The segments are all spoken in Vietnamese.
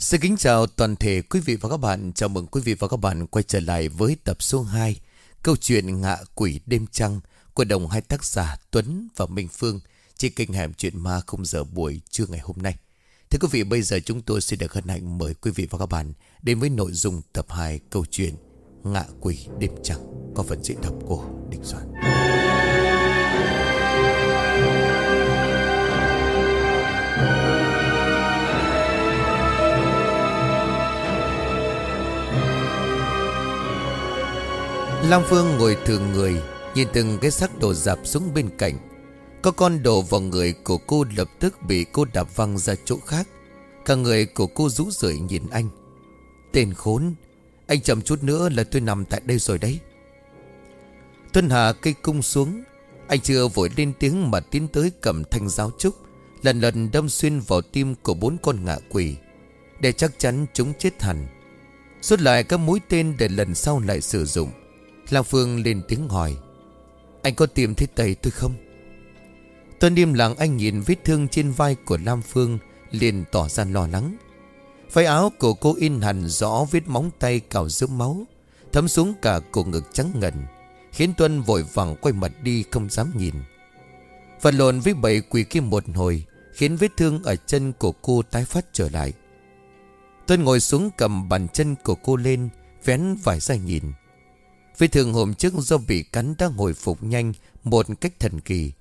Xin kính chào toàn thể quý vị và các bạn. Chào mừng quý vị và các bạn quay trở lại với tập số 2 Câu chuyện ngạ quỷ đêm trăng của đồng hai tác giả Tuấn và Minh Phương trên kênh hẻm chuyện ma không giờ buổi trưa ngày hôm nay. Thưa quý vị, bây giờ chúng tôi xin được hân hạnh mời quý vị và các bạn đến với nội dung tập 2 câu chuyện Ngạ quỷ đêm trăng có phần diễn đọc của Đinh Doan. Lam Phương ngồi thường người, Nhìn từng cái xác đổ dạp xuống bên cạnh. Có con đổ vào người của cô lập tức bị cô đạp văng ra chỗ khác. Cả người của cô rũ rượi nhìn anh. Tên khốn, Anh chậm chút nữa là tôi nằm tại đây rồi đấy. Tuân Hà cây cung xuống. Anh chưa vội lên tiếng mà tiến tới cầm thanh giáo trúc, Lần lần đâm xuyên vào tim của bốn con ngạ quỷ, Để chắc chắn chúng chết hẳn. Rút lại các mũi tên để lần sau lại sử dụng. Lam Phương lên tiếng hỏi, Anh có tìm thấy tay tôi không? Tuân im lặng anh nhìn vết thương trên vai của Lam Phương, liền tỏ ra lo lắng. Váy áo của cô in hẳn rõ vết móng tay cào dớm máu, Thấm xuống cả cổ ngực trắng ngần, Khiến Tuân vội vàng quay mặt đi không dám nhìn. Vật lộn với bảy quỷ kia một hồi, Khiến vết thương ở chân của cô tái phát trở lại. Tuân ngồi xuống cầm bàn chân của cô lên, Vén vải ra nhìn. Vết thương hôm trước do bị cắn đã hồi phục nhanh, Một cách thần kỳ.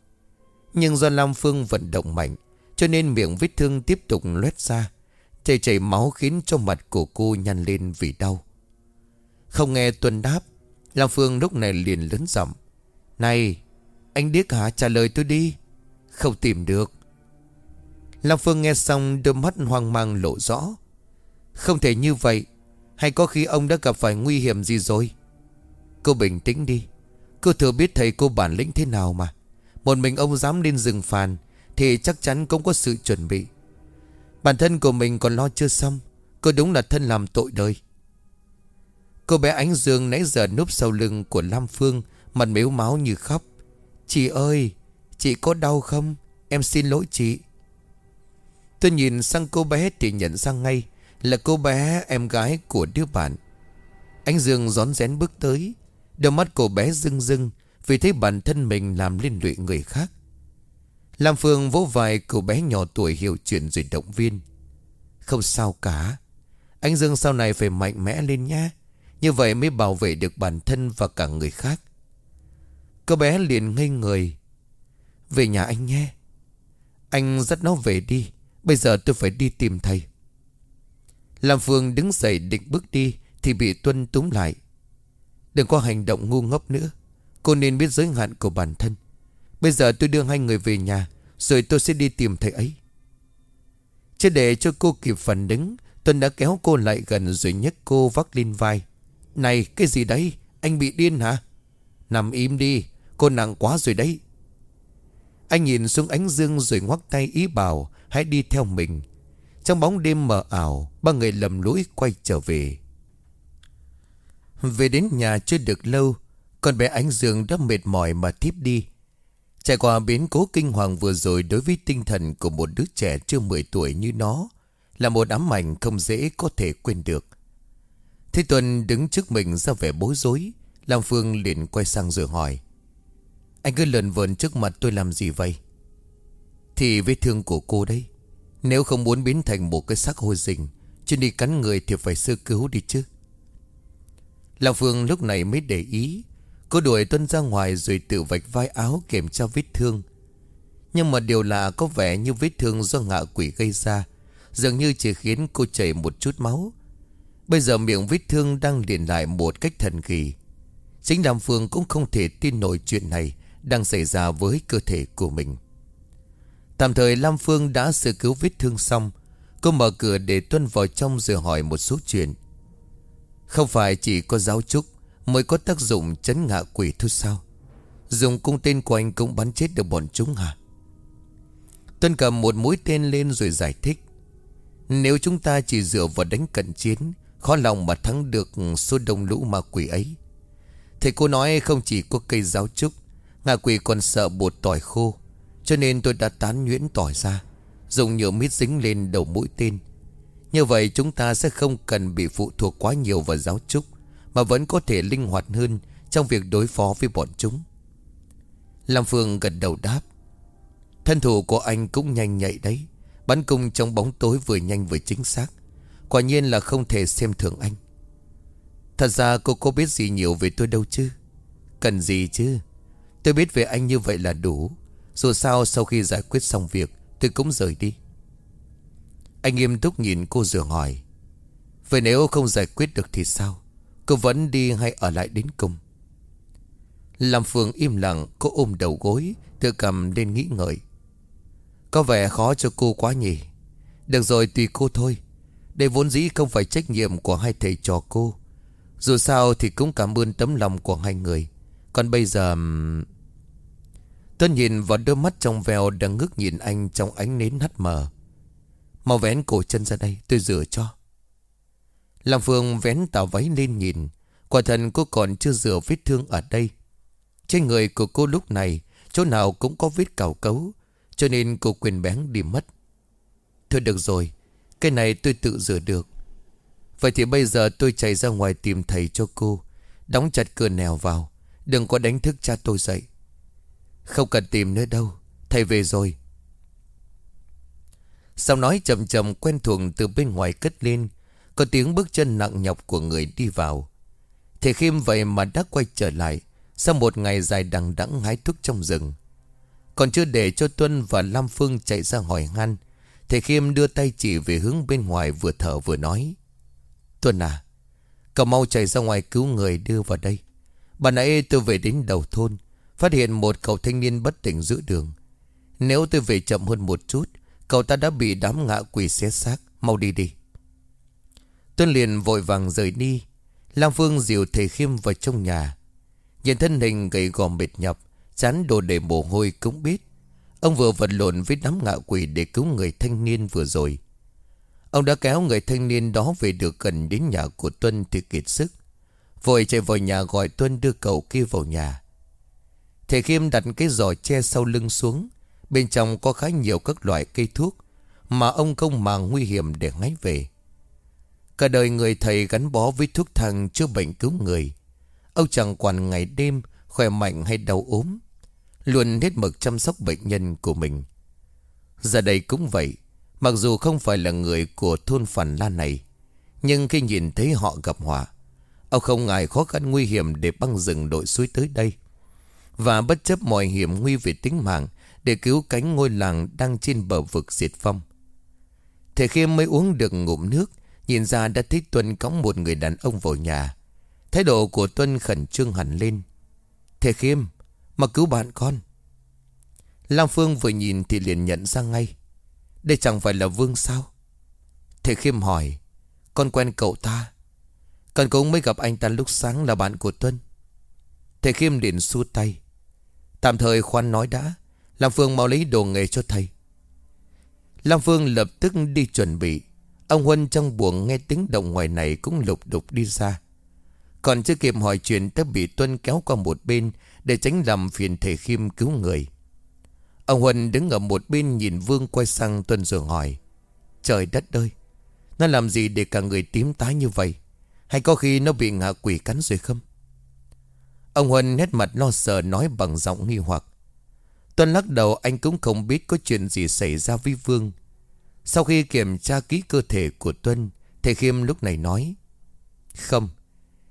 Nhưng do Lam Phương vận động mạnh, Cho nên miệng vết thương tiếp tục loét ra, Chảy chảy máu khiến cho mặt của cô nhăn lên vì đau. Không nghe Tuân đáp, Lam Phương lúc này liền lớn giọng, Này, Anh điếc hả? Trả lời tôi đi. Không tìm được. Lam Phương nghe xong đôi mắt hoang mang lộ rõ. Không thể như vậy. Hay có khi ông đã gặp phải nguy hiểm gì rồi? Cô bình tĩnh đi. Cô thừa biết thầy cô bản lĩnh thế nào mà. Một mình ông dám lên rừng phàn, Thì chắc chắn cũng có sự chuẩn bị. Bản thân của mình còn lo chưa xong, Cô đúng là thân làm tội đời. Cô bé Ánh Dương nãy giờ núp sau lưng của Lam Phương, Mặt mếu máu như khóc. Chị ơi, Chị có đau không? Em xin lỗi chị. Tôi nhìn sang cô bé thì nhận ra ngay Là cô bé em gái của đứa bạn. Ánh Dương rón rén bước tới Đôi mắt cô bé rưng rưng Vì thấy bản thân mình làm liên lụy người khác. Lam Phương vỗ vai cô bé nhỏ tuổi hiểu chuyện rồi động viên. Không sao cả. Anh Dương sau này phải mạnh mẽ lên nha Như vậy mới bảo vệ được bản thân và cả người khác. Cô bé liền ngây người. Về nhà anh nhé. Anh dắt nó về đi. Bây giờ tôi phải đi tìm thầy. Lam Phương đứng dậy định bước đi Thì bị Tuân túm lại. Đừng có hành động ngu ngốc nữa. Cô nên biết giới hạn của bản thân. Bây giờ tôi đưa hai người về nhà, Rồi tôi sẽ đi tìm thầy ấy. Chưa để cho cô kịp phản ứng Tuân đã kéo cô lại gần rồi nhấc cô vác lên vai. Này, cái gì đấy? Anh bị điên hả? Nằm im đi, Cô nặng quá rồi đấy. Anh nhìn xuống ánh dương rồi ngoắc tay ý bảo, Hãy đi theo mình. Trong bóng đêm mờ ảo, Ba người lầm lũi quay trở về về đến nhà chưa được lâu Con bé Ánh Dương đã mệt mỏi mà thiếp đi. Trải qua biến cố kinh hoàng vừa rồi Đối với tinh thần của một đứa trẻ chưa 10 tuổi như nó Là một ám ảnh không dễ có thể quên được. Thế Tuần đứng trước mình ra vẻ bối rối Lam Phương liền quay sang rồi hỏi Anh cứ lần vờn trước mặt tôi làm gì vậy? Thì vết thương của cô đây, Nếu không muốn biến thành một cái xác hôi rình Chuyên đi cắn người thì phải sơ cứu đi chứ. Lão Phương lúc này mới để ý. Cô đuổi Tuân ra ngoài rồi tự vạch vai áo kèm cho vết thương. Nhưng mà điều lạ có vẻ như vết thương do ngạ quỷ gây ra, Dường như chỉ khiến cô chảy một chút máu. Bây giờ miệng vết thương đang liền lại một cách thần kỳ. Chính Lam Phương cũng không thể tin nổi chuyện này Đang xảy ra với cơ thể của mình. Tạm thời Lam Phương đã sơ cứu vết thương xong. Cô mở cửa để Tuân vào trong rồi hỏi một số chuyện không phải chỉ có giáo trúc Mới có tác dụng chấn ngạ quỷ thôi sao? Dùng cung tên của anh cũng bắn chết được bọn chúng hả? Tuân cầm một mũi tên lên rồi giải thích. Nếu chúng ta chỉ dựa vào đánh cận chiến, Khó lòng mà thắng được số đông lũ ma quỷ ấy. Thầy cô nói không chỉ có cây giáo trúc, Ngạ quỷ còn sợ bột tỏi khô, Cho nên tôi đã tán nhuyễn tỏi ra, Dùng nhựa mít dính lên đầu mũi tên như vậy chúng ta sẽ không cần bị phụ thuộc quá nhiều vào giáo trúc, Mà vẫn có thể linh hoạt hơn Trong việc đối phó với bọn chúng. Lam Phương gật đầu đáp, Thân thủ của anh cũng nhanh nhạy đấy, Bắn cung trong bóng tối vừa nhanh vừa chính xác, Quả nhiên là không thể xem thường anh. Thật ra cô có biết gì nhiều về tôi đâu chứ? Cần gì chứ? Tôi biết về anh như vậy là đủ, Dù sao sau khi giải quyết xong việc, Tôi cũng rời đi. Anh nghiêm túc nhìn cô rửa hỏi Vậy nếu không giải quyết được thì sao? Cô vẫn đi hay ở lại đến cùng? Làm Phương im lặng, Cô ôm đầu gối Tự cầm lên nghĩ ngợi. Có vẻ khó cho cô quá nhỉ. Được rồi, tùy cô thôi. Đây vốn dĩ không phải trách nhiệm của hai thầy trò cô. Dù sao thì cũng cảm ơn tấm lòng của hai người. Còn bây giờ Tôi nhìn vào đôi mắt trong veo đang ngước nhìn anh trong ánh nến hắt mờ. Mau vén cổ chân ra đây, tôi rửa cho. Làm Phương vén tà váy lên nhìn. Quả thần cô còn chưa rửa vết thương ở đây. Trên người của cô lúc này, chỗ nào cũng có vết cào cấu. Cho nên cô quyền bén đi mất. Thôi được rồi, cái này tôi tự rửa được. Vậy thì bây giờ tôi chạy ra ngoài tìm thầy cho cô. Đóng chặt cửa nèo vào. Đừng có đánh thức cha tôi dậy. Không cần tìm nữa đâu Thầy về rồi sau nói chậm chậm quen thuộc từ bên ngoài cất lên, Có tiếng bước chân nặng nhọc của người đi vào. Thầy Khiêm vậy mà đã quay trở lại Sau một ngày dài đằng đẵng hái thuốc trong rừng. Còn chưa để cho Tuân và Lam Phương chạy ra hỏi han, Thầy Khiêm đưa tay chỉ về hướng bên ngoài vừa thở vừa nói. Tuân à Cậu mau chạy ra ngoài cứu người đưa vào đây. Bà nãy tôi về đến đầu thôn, Phát hiện một cậu thanh niên bất tỉnh giữa đường. Nếu tôi về chậm hơn một chút Cậu ta đã bị đám ngạ quỷ xé xác. Mau đi đi. Tuân liền vội vàng rời đi. Lam Phương dìu thầy khiêm vào trong nhà. Nhìn thân hình gầy gò mệt nhọc, Chán đồ đầy mồ hôi cũng biết. Ông vừa vật lộn với đám ngạ quỷ Để cứu người thanh niên vừa rồi. Ông đã kéo người thanh niên đó về được gần đến nhà của Tuân thì kiệt sức. Vội chạy vào nhà gọi Tuân đưa cậu kia vào nhà. Thầy Khiêm đặt cái giỏ che sau lưng xuống. Bên trong có khá nhiều các loại cây thuốc Mà ông không màng nguy hiểm để ngái về. Cả đời người thầy gắn bó với thuốc thang chữa bệnh cứu người. Ông chẳng quản ngày đêm, Khỏe mạnh hay đau ốm, Luôn hết mực chăm sóc bệnh nhân của mình. Giờ đây cũng vậy, Mặc dù không phải là người của thôn Phản La này, Nhưng khi nhìn thấy họ gặp họa, Ông không ngại khó khăn nguy hiểm để băng rừng đội suối tới đây. Và bất chấp mọi hiểm nguy về tính mạng để cứu cánh ngôi làng đang trên bờ vực diệt phong Thầy Khiêm mới uống được ngụm nước, Nhìn ra đã thấy Tuân cõng một người đàn ông vào nhà. Thái độ của Tuân khẩn trương hẳn lên. Thầy Khiêm, Mà cứu bạn con. Lam Phương vừa nhìn thì liền nhận ra ngay. Đây chẳng phải là Vương sao? Thầy Khiêm hỏi. Con quen cậu ta. Con cũng mới gặp anh ta lúc sáng là bạn của Tuân. Thầy Khiêm liền xua tay. Tạm thời khoan nói đã Lam Phương mau lấy đồ nghề cho thầy. Lam Phương lập tức đi chuẩn bị. Ông Huân trong buồng nghe tiếng động ngoài này Cũng lục đục đi ra. Còn chưa kịp hỏi chuyện đã bị Tuân kéo qua một bên Để tránh làm phiền thầy Khiêm cứu người. Ông Huân đứng ở một bên nhìn Vương quay sang Tuân rồi hỏi, Trời đất ơi, Nó làm gì để cả người tím tái như vậy? Hay có khi nó bị ngạ quỷ cắn rồi không? Ông Huân nét mặt lo sợ nói bằng giọng nghi hoặc. Tuân lắc đầu anh cũng không biết có chuyện gì xảy ra với Vương. Sau khi kiểm tra kỹ cơ thể của Tuân, thầy Khiêm lúc này nói. Không,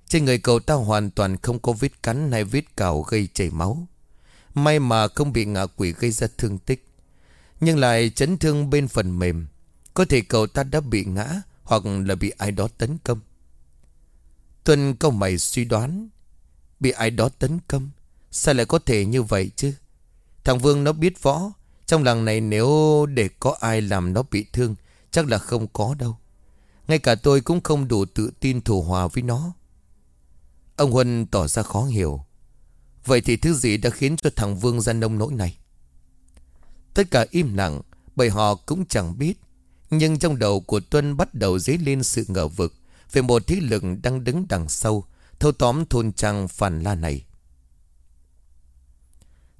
trên người cậu ta hoàn toàn không có vết cắn hay vết cào gây chảy máu. May mà không bị ngạ quỷ gây ra thương tích. Nhưng lại chấn thương bên phần mềm. Có thể cậu ta đã bị ngã hoặc là bị ai đó tấn công. Tuân câu mày suy đoán Bị ai đó tấn công Sao lại có thể như vậy chứ Thằng Vương nó biết võ. Trong làng này nếu để có ai làm nó bị thương, Chắc là không có đâu. Ngay cả tôi cũng không đủ tự tin thủ hòa với nó. Ông Huân tỏ ra khó hiểu. Vậy thì thứ gì đã khiến cho thằng Vương ra nông nỗi này? Tất cả im lặng, Bởi họ cũng chẳng biết. Nhưng trong đầu của Tuân bắt đầu dấy lên sự ngờ vực Về một thế lực đang đứng đằng sau, thâu tóm thôn trang phản la này.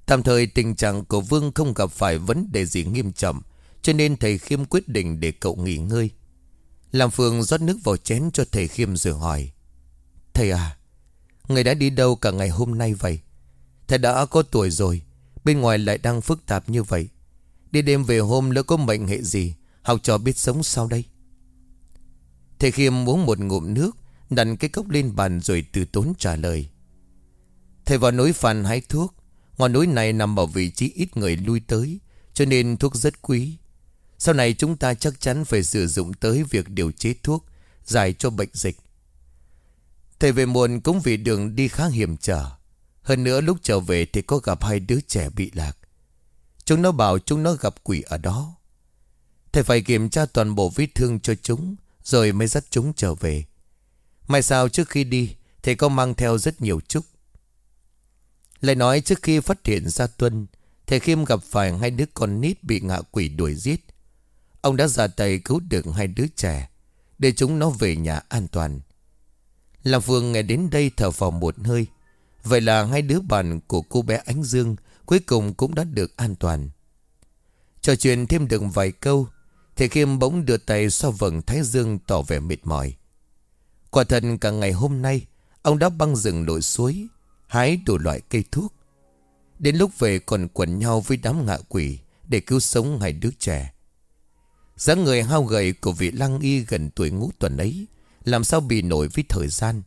Tạm thời tình trạng của Vương không gặp phải vấn đề gì nghiêm trọng, cho nên thầy Khiêm quyết định để cậu nghỉ ngơi. Làm Phương rót nước vào chén cho thầy Khiêm rồi hỏi Thầy à Người đã đi đâu cả ngày hôm nay vậy? Thầy đã có tuổi rồi Bên ngoài lại đang phức tạp như vậy. Đi đêm về hôm lỡ có mệnh hệ gì Học trò biết sống sao đây? Thầy Khiêm uống một ngụm nước Đặt cái cốc lên bàn rồi từ tốn trả lời Thầy vào nối phàn hái thuốc Ngọn núi này nằm ở vị trí ít người lui tới, Cho nên thuốc rất quý. Sau này chúng ta chắc chắn phải sử dụng tới việc điều chế thuốc, Giải cho bệnh dịch. Thầy về muộn cũng vì đường đi khá hiểm trở. Hơn nữa lúc trở về thì có gặp hai đứa trẻ bị lạc. Chúng nó bảo chúng nó gặp quỷ ở đó. Thầy phải kiểm tra toàn bộ vết thương cho chúng, Rồi mới dắt chúng trở về. May sao trước khi đi, Thầy có mang theo rất nhiều chúc. Lại nói trước khi phát hiện ra Tuân, Thầy Khiêm gặp phải hai đứa con nít bị ngạ quỷ đuổi giết. Ông đã ra tay cứu được hai đứa trẻ, Để chúng nó về nhà an toàn. Làm Phương nghe đến đây thở vào một hơi. Vậy là hai đứa bạn của cô bé Ánh Dương Cuối cùng cũng đã được an toàn. Trò chuyện thêm được vài câu, Thầy Khiêm bỗng đưa tay so vầng Thái Dương tỏ vẻ mệt mỏi. Quả thật cả ngày hôm nay, Ông đã băng rừng lội suối Hái đủ loại cây thuốc. Đến lúc về còn quẩn nhau với đám ngạ quỷ Để cứu sống hai đứa trẻ. Dáng người hao gầy của vị lăng y gần tuổi ngũ tuần ấy Làm sao bị nổi với thời gian.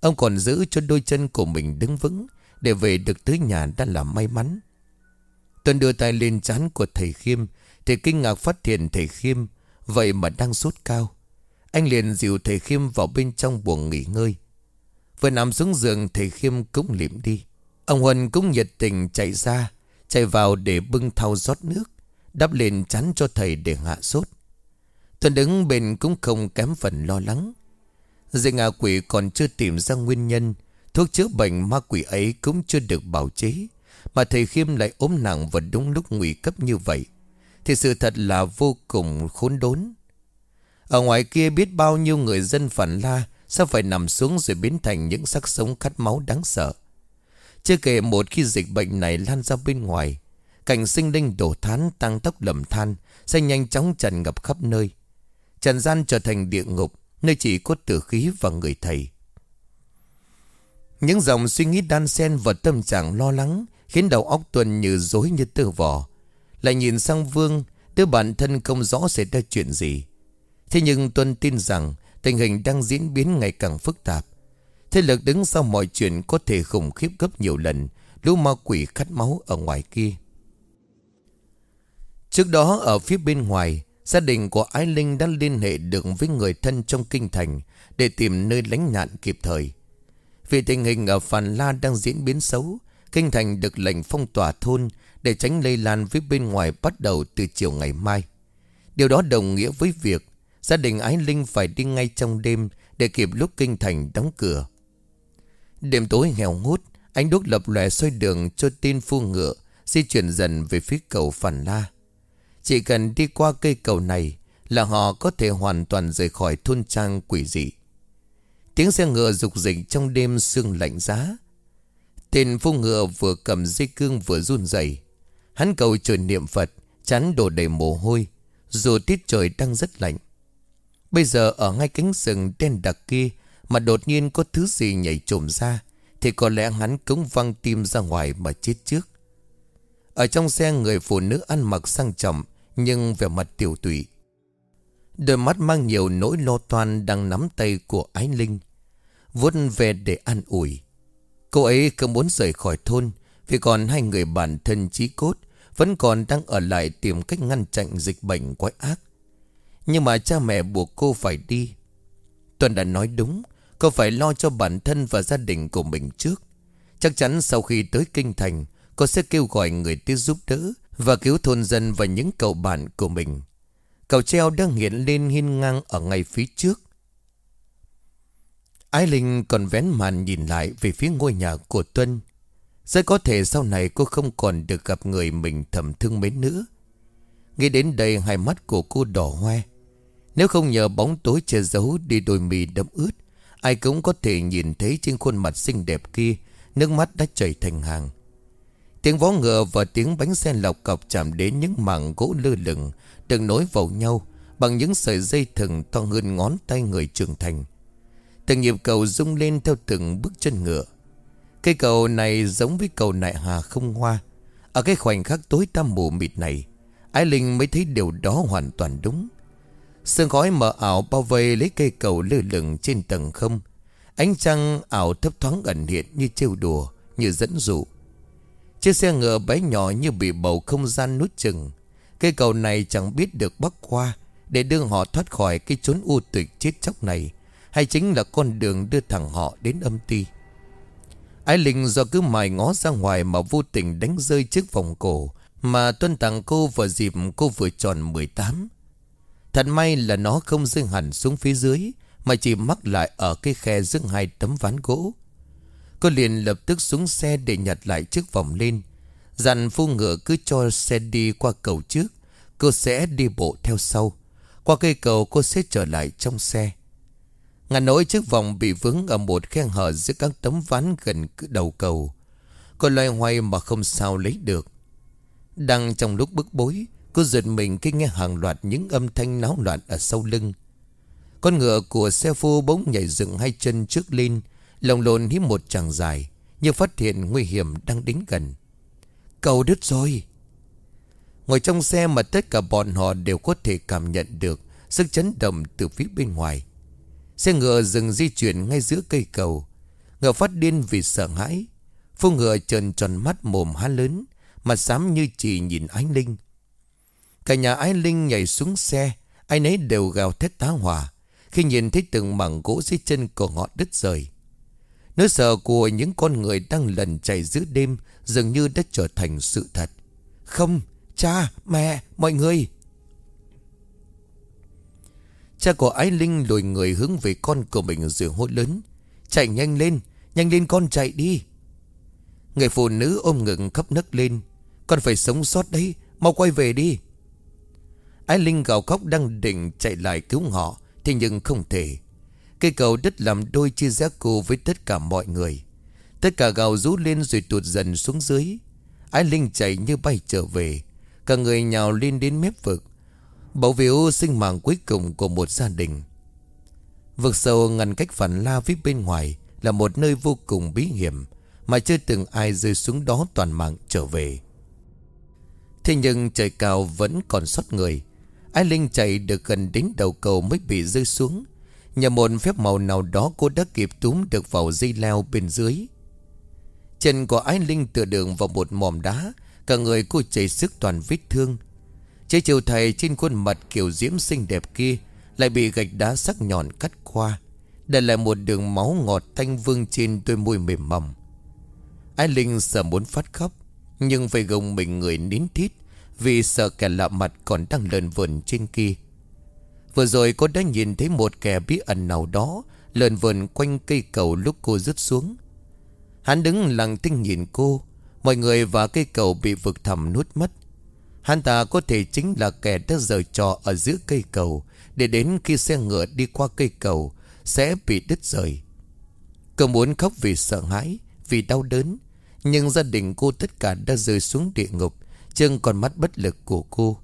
Ông còn giữ cho đôi chân của mình đứng vững Để về được tới nhà đã là may mắn. Tuần đưa tay lên chán của thầy Khiêm Thì kinh ngạc phát hiện thầy Khiêm Vậy mà đang sốt cao. Anh liền dìu thầy Khiêm vào bên trong buồng nghỉ ngơi. Vừa nằm xuống giường thầy Khiêm cũng liệm đi. Ông Huân cũng nhiệt tình chạy ra, Chạy vào để bưng thau rót nước, Đắp lên chắn cho thầy để hạ sốt. Tuấn đứng bên cũng không kém phần lo lắng. Dây ngạ quỷ còn chưa tìm ra nguyên nhân, Thuốc chữa bệnh ma quỷ ấy cũng chưa được bảo chế, Mà thầy Khiêm lại ốm nặng và đúng lúc nguy cấp như vậy. Thì sự thật là vô cùng khốn đốn. Ở ngoài kia biết bao nhiêu người dân phản la Sao phải nằm xuống rồi biến thành những xác sống khát máu đáng sợ? Chưa kể một khi dịch bệnh này lan ra bên ngoài, Cảnh sinh linh đổ thán, tăng tốc lầm than Sẽ nhanh chóng tràn ngập khắp nơi. Trần gian trở thành địa ngục, Nơi chỉ có tử khí và người thầy. Những dòng suy nghĩ đan xen và tâm trạng lo lắng Khiến đầu óc Tuần như dối như tơ vò. Lại nhìn sang Vương, Đứa bản thân không rõ xảy ra chuyện gì. Thế nhưng Tuân tin rằng Tình hình đang diễn biến ngày càng phức tạp. Thế lực đứng sau mọi chuyện Có thể khủng khiếp gấp nhiều lần, Lũ ma quỷ khát máu ở ngoài kia. Trước đó, ở phía bên ngoài, Gia đình của Ái Linh đã liên hệ được với người thân trong kinh thành Để tìm nơi lánh nạn kịp thời. Vì tình hình ở Phàn La đang diễn biến xấu, Kinh thành được lệnh phong tỏa thôn Để tránh lây lan với bên ngoài bắt đầu từ chiều ngày mai. Điều đó đồng nghĩa với việc Gia đình Ái Linh phải đi ngay trong đêm Để kịp lúc kinh thành đóng cửa. Đêm tối nghèo ngút Ánh đốt lập lòe xoay đường cho tin phu ngựa Di chuyển dần về phía cầu phản La. Chỉ cần đi qua cây cầu này Là họ có thể hoàn toàn rời khỏi thôn trang quỷ dị. Tiếng xe ngựa rục rịch trong đêm sương lạnh giá. Tên phu ngựa vừa cầm dây cương vừa run rẩy. Hắn cầu trời niệm Phật, Chán đổ đầy mồ hôi, Dù tiết trời đang rất lạnh. Bây giờ ở ngay cánh rừng đen đặc kia Mà đột nhiên có thứ gì nhảy trồm ra, Thì có lẽ hắn cũng văng tim ra ngoài mà chết trước Ở trong xe, người phụ nữ ăn mặc sang trọng, nhưng vẻ mặt tiểu tụy. Đôi mắt mang nhiều nỗi lo toan đang nắm tay của Ái Linh. Vuốt về để an ủi. Cô ấy không muốn rời khỏi thôn, vì còn hai người bạn thân chí cốt vẫn còn đang ở lại tìm cách ngăn chặn dịch bệnh quái ác. Nhưng mà cha mẹ buộc cô phải đi. Tuần đã nói đúng, cô phải lo cho bản thân và gia đình của mình trước. Chắc chắn sau khi tới kinh thành, cô sẽ kêu gọi người tới giúp đỡ và cứu thôn dân và những cậu bạn của mình. Cầu treo đang hiện lên hiên ngang ở ngay phía trước. Ái Linh còn vén màn nhìn lại về phía ngôi nhà của Tuân. Rất có thể sau này cô không còn được gặp người mình thầm thương mến nữa. Nghĩ đến đây hai mắt của cô đỏ hoe. Nếu không nhờ bóng tối che giấu đi đôi mì đẫm ướt, ai cũng có thể nhìn thấy trên khuôn mặt xinh đẹp kia, nước mắt đã chảy thành hàng. Tiếng vó ngựa và tiếng bánh xe lọc cọc chạm đến những mảng gỗ lơ lửng Được nối vào nhau Bằng những sợi dây thừng to hơn ngón tay người trưởng thành. Từng nhịp cầu rung lên theo từng bước chân ngựa. Cây cầu này giống với cầu nại hà không hoa. Ở cái khoảnh khắc tối tăm mù mịt này Ái Linh mới thấy điều đó hoàn toàn đúng. Sương khói mờ ảo bao vây lấy cây cầu lơ lửng trên tầng không. Ánh trăng ảo thấp thoáng ẩn hiện như trêu đùa, Như dẫn dụ. Chiếc xe ngựa bé nhỏ như bị bầu không gian nút chừng. Cây cầu này chẳng biết được bắc qua Để đưa họ thoát khỏi cái chốn u tịch chết chóc này, Hay chính là con đường đưa thẳng họ đến âm ti. Ái Linh do cứ mài ngó ra ngoài mà vô tình đánh rơi chiếc vòng cổ Mà tuân tặng cô vào dịp cô vừa tròn 18 Thật may là nó không rơi hẳn xuống phía dưới, Mà chỉ mắc lại ở cái khe giữa hai tấm ván gỗ. Cô liền lập tức xuống xe để nhặt lại chiếc vòng lên. Dặn phu ngựa cứ cho xe đi qua cầu trước, Cô sẽ đi bộ theo sau. Qua cây cầu cô sẽ trở lại trong xe. Ngàn nỗi chiếc vòng bị vướng ở một khe hở giữa các tấm ván gần đầu cầu. Cô loay hoay mà không sao lấy được. Đang trong lúc bức bối Cô giật mình khi nghe hàng loạt những âm thanh náo loạn ở sau lưng. Con ngựa của xe phu bỗng nhảy dựng hai chân trước lên, Lồng lộn hít một chàng dài, như phát hiện nguy hiểm đang đến gần. Cầu đứt rồi. Ngồi trong xe mà tất cả bọn họ đều có thể cảm nhận được Sức chấn động từ phía bên ngoài. Xe ngựa dừng di chuyển ngay giữa cây cầu. Ngựa phát điên vì sợ hãi. Phu ngựa trần tròn mắt mồm há lớn, Mặt xám như chỉ nhìn ánh linh. Cả nhà ái linh nhảy xuống xe Ai nấy đều gào thét tá hỏa. Khi nhìn thấy từng mảng gỗ dưới chân của họ đứt rời Nỗi sợ của những con người đang lần chạy giữa đêm Dường như đã trở thành sự thật. Không, cha, mẹ, mọi người. Cha của Ái Linh lùi người hướng về con của mình rồi hốt lớn Chạy nhanh lên, nhanh lên con chạy đi. Người phụ nữ ôm ngực khắp nấc lên Con phải sống sót đấy, mau quay về đi. Ái Linh gào khóc đang định chạy lại cứu họ Thế nhưng không thể. Cây cầu đất làm đôi chia rẽ cô với tất cả mọi người. Tất cả gào rú lên rồi tụt dần xuống dưới. Ái Linh chạy như bay trở về. Cả người nhào lên đến mép vực. Bảo vệ sinh mạng cuối cùng của một gia đình. Vực sâu ngăn cách phản la phía bên ngoài Là một nơi vô cùng bí hiểm Mà chưa từng ai rơi xuống đó toàn mạng trở về. Thế nhưng trời cao vẫn còn sót người. Ái Linh chạy được gần đến đầu cầu mới bị rơi xuống. Nhờ một phép màu nào đó cô đã kịp túm được vào dây leo bên dưới. Chân của Ái Linh tựa đường vào một mỏm đá, Cả người cô chảy sức toàn vết thương. Trái chiều thầy trên khuôn mặt kiểu diễm xinh đẹp kia Lại bị gạch đá sắc nhọn cắt qua. Đây lại một đường máu ngọt thanh vương trên đôi môi mềm mỏng. Ái Linh sợ muốn phát khóc, Nhưng phải gồng mình người nín thít. Vì sợ kẻ lạ mặt còn đang lợn vườn trên kia. Vừa rồi cô đã nhìn thấy một kẻ bí ẩn nào đó Lợn vườn quanh cây cầu lúc cô rớt xuống. Hắn đứng lặng tinh nhìn cô, Mọi người và cây cầu bị vực thẳm nuốt mất. Hắn ta có thể chính là kẻ đã rời trò ở giữa cây cầu, Để đến khi xe ngựa đi qua cây cầu, Sẽ bị đứt rời. Cô muốn khóc vì sợ hãi, Vì đau đớn, Nhưng gia đình cô tất cả đã rơi xuống địa ngục Chân còn mắt bất lực của cô.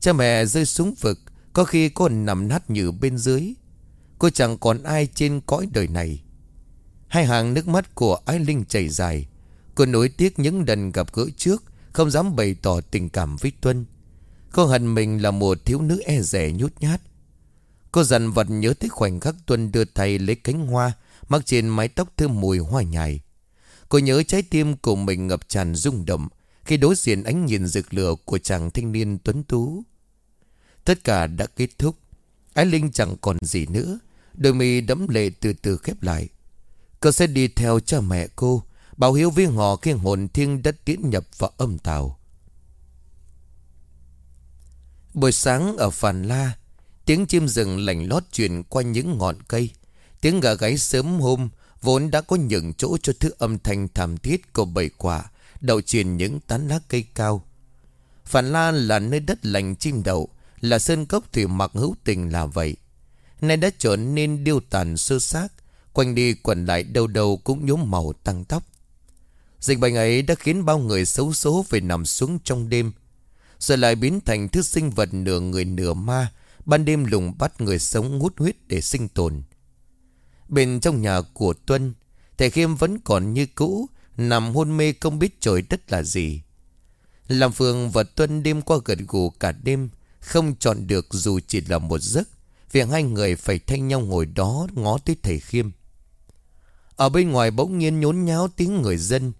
Cha mẹ rơi xuống vực, Có khi cô nằm nát như bên dưới. Cô chẳng còn ai trên cõi đời này. Hai hàng nước mắt của Ái Linh chảy dài. Cô nối tiếc những lần gặp gỡ trước, Không dám bày tỏ tình cảm với Tuân. Cô hận mình là một thiếu nữ e rẻ nhút nhát. Cô dần vật nhớ tới khoảnh khắc Tuân đưa tay lấy cánh hoa Mắc trên mái tóc thơm mùi hoa nhài. Cô nhớ trái tim của mình ngập tràn rung động. Khi đối diện ánh nhìn rực lửa của chàng thanh niên tuấn tú. Tất cả đã kết thúc, Ái Linh chẳng còn gì nữa, Đôi mi đẫm lệ từ từ khép lại. Cô sẽ đi theo cha mẹ cô, Bảo hiếu với họ khi hồn thiên đất tiến nhập vào âm tàu Buổi sáng ở Phàn La, Tiếng chim rừng lành lót truyền qua những ngọn cây. Tiếng gà gáy sớm hôm Vốn đã có những chỗ cho thứ âm thanh thảm thiết của bầy quả Đậu truyền những tán lá cây cao. Phản La là nơi đất lành chim đậu, Là sơn cốc thủy mặc hữu tình là vậy. Nay đã trở nên điêu tàn sơ xác, Quanh đi quẩn lại đâu đâu cũng nhuốm màu tăng tóc. Dịch bệnh ấy đã khiến bao người xấu số phải nằm xuống trong đêm. Rồi lại biến thành thứ sinh vật nửa người nửa ma, Ban đêm lùng bắt người sống hút huyết để sinh tồn. Bên trong nhà của Tuân, Thầy Khiêm vẫn còn như cũ Nằm hôn mê không biết trời đất là gì. Làm Phương và Tuân đêm qua gật gù cả đêm, Không chọn được dù chỉ là một giấc Việc hai người phải thanh nhau ngồi đó ngó tới thầy Khiêm. Ở bên ngoài bỗng nhiên nhốn nháo tiếng người dân.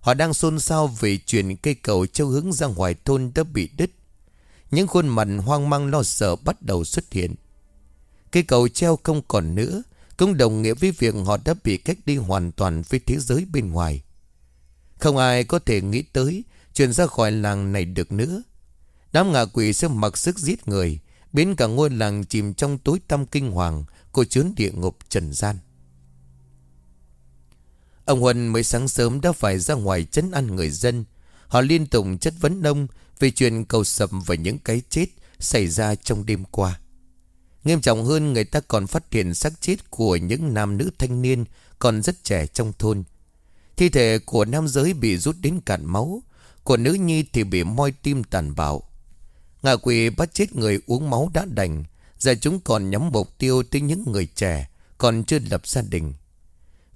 Họ đang xôn xao về chuyện cây cầu châu hướng ra ngoài thôn đã bị đứt. Những khuôn mặt hoang mang lo sợ bắt đầu xuất hiện. Cây cầu treo không còn nữa, Cũng đồng nghĩa với việc họ đã bị cách đi hoàn toàn với thế giới bên ngoài. Không ai có thể nghĩ tới Chuyện ra khỏi làng này được nữa. Đám ngạ quỷ sẽ mặc sức giết người, Biến cả ngôi làng chìm trong tối tăm kinh hoàng Cô chốn địa ngục trần gian. Ông Huân mới sáng sớm đã phải ra ngoài chấn ăn người dân. Họ liên tục chất vấn ông Về chuyện cầu sập và những cái chết Xảy ra trong đêm qua. Nghiêm trọng hơn, người ta còn phát hiện xác chết Của những nam nữ thanh niên Còn rất trẻ trong thôn. Thi thể của nam giới bị rút đến cạn máu, Của nữ nhi thì bị moi tim tàn bạo. Ngạ quỷ bắt chết người uống máu đã đành, Giờ chúng còn nhắm mục tiêu tới những người trẻ Còn chưa lập gia đình.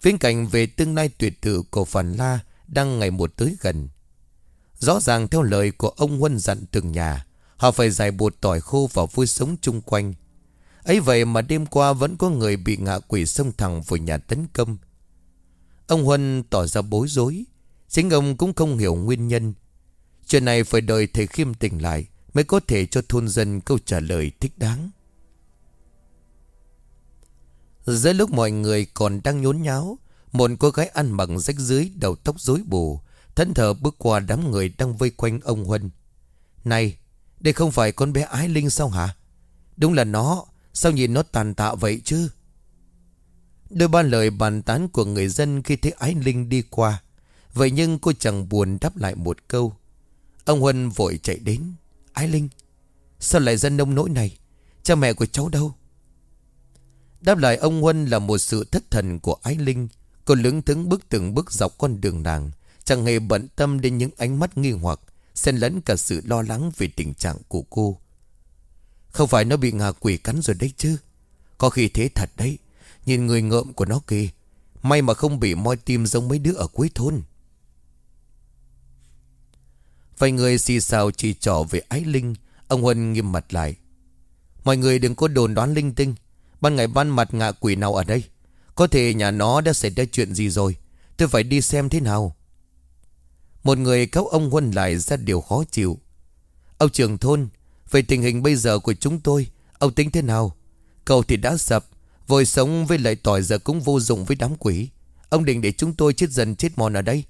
Viễn cảnh về tương lai tuyệt tự của Phản La Đang ngày một tới gần. Rõ ràng theo lời của ông Huân dặn từng nhà, Họ phải giải bột tỏi khô vào vui sống chung quanh. Ấy vậy mà đêm qua vẫn có người bị ngạ quỷ xông thẳng vào nhà tấn công. Ông Huân tỏ ra bối rối, Chính ông cũng không hiểu nguyên nhân. Chuyện này phải đợi thầy Khiêm tỉnh lại Mới có thể cho thôn dân câu trả lời thích đáng. Giữa lúc mọi người còn đang nhốn nháo, Một cô gái ăn mặc rách dưới đầu tóc rối bù, thẫn thờ bước qua đám người đang vây quanh ông Huân. Này, Đây không phải con bé Ái Linh sao hả? Đúng là nó, Sao nhìn nó tàn tạ vậy chứ? Đôi ba lời bàn tán của người dân khi thấy Ái Linh đi qua. Vậy nhưng cô chẳng buồn đáp lại một câu. Ông Huân vội chạy đến. Ái Linh, Sao lại dân nông nỗi này? Cha mẹ của cháu đâu? Đáp lại ông Huân là một sự thất thần của Ái Linh. Cô lững thững bước từng bước dọc con đường nàng. Chẳng hề bận tâm đến những ánh mắt nghi hoặc, Xen lẫn cả sự lo lắng về tình trạng của cô. Không phải nó bị ngà quỷ cắn rồi đấy chứ? Có khi thế thật đấy. Nhìn người ngợm của nó kìa. May mà không bị moi tim giống mấy đứa ở cuối thôn. Vài người xì xào chỉ trỏ về ái linh. Ông Huân nghiêm mặt lại. Mọi người đừng có đồn đoán linh tinh. Ban ngày ban mặt ngạ quỷ nào ở đây? Có thể nhà nó đã xảy ra chuyện gì rồi? Tôi phải đi xem thế nào? Một người cáo ông Huân lại ra điều khó chịu. Ông trưởng thôn, Về tình hình bây giờ của chúng tôi, Ông tính thế nào? Cầu thì đã sập Vội sống với lại tỏi giờ cũng vô dụng với đám quỷ. Ông định để chúng tôi chết dần chết mòn ở đây.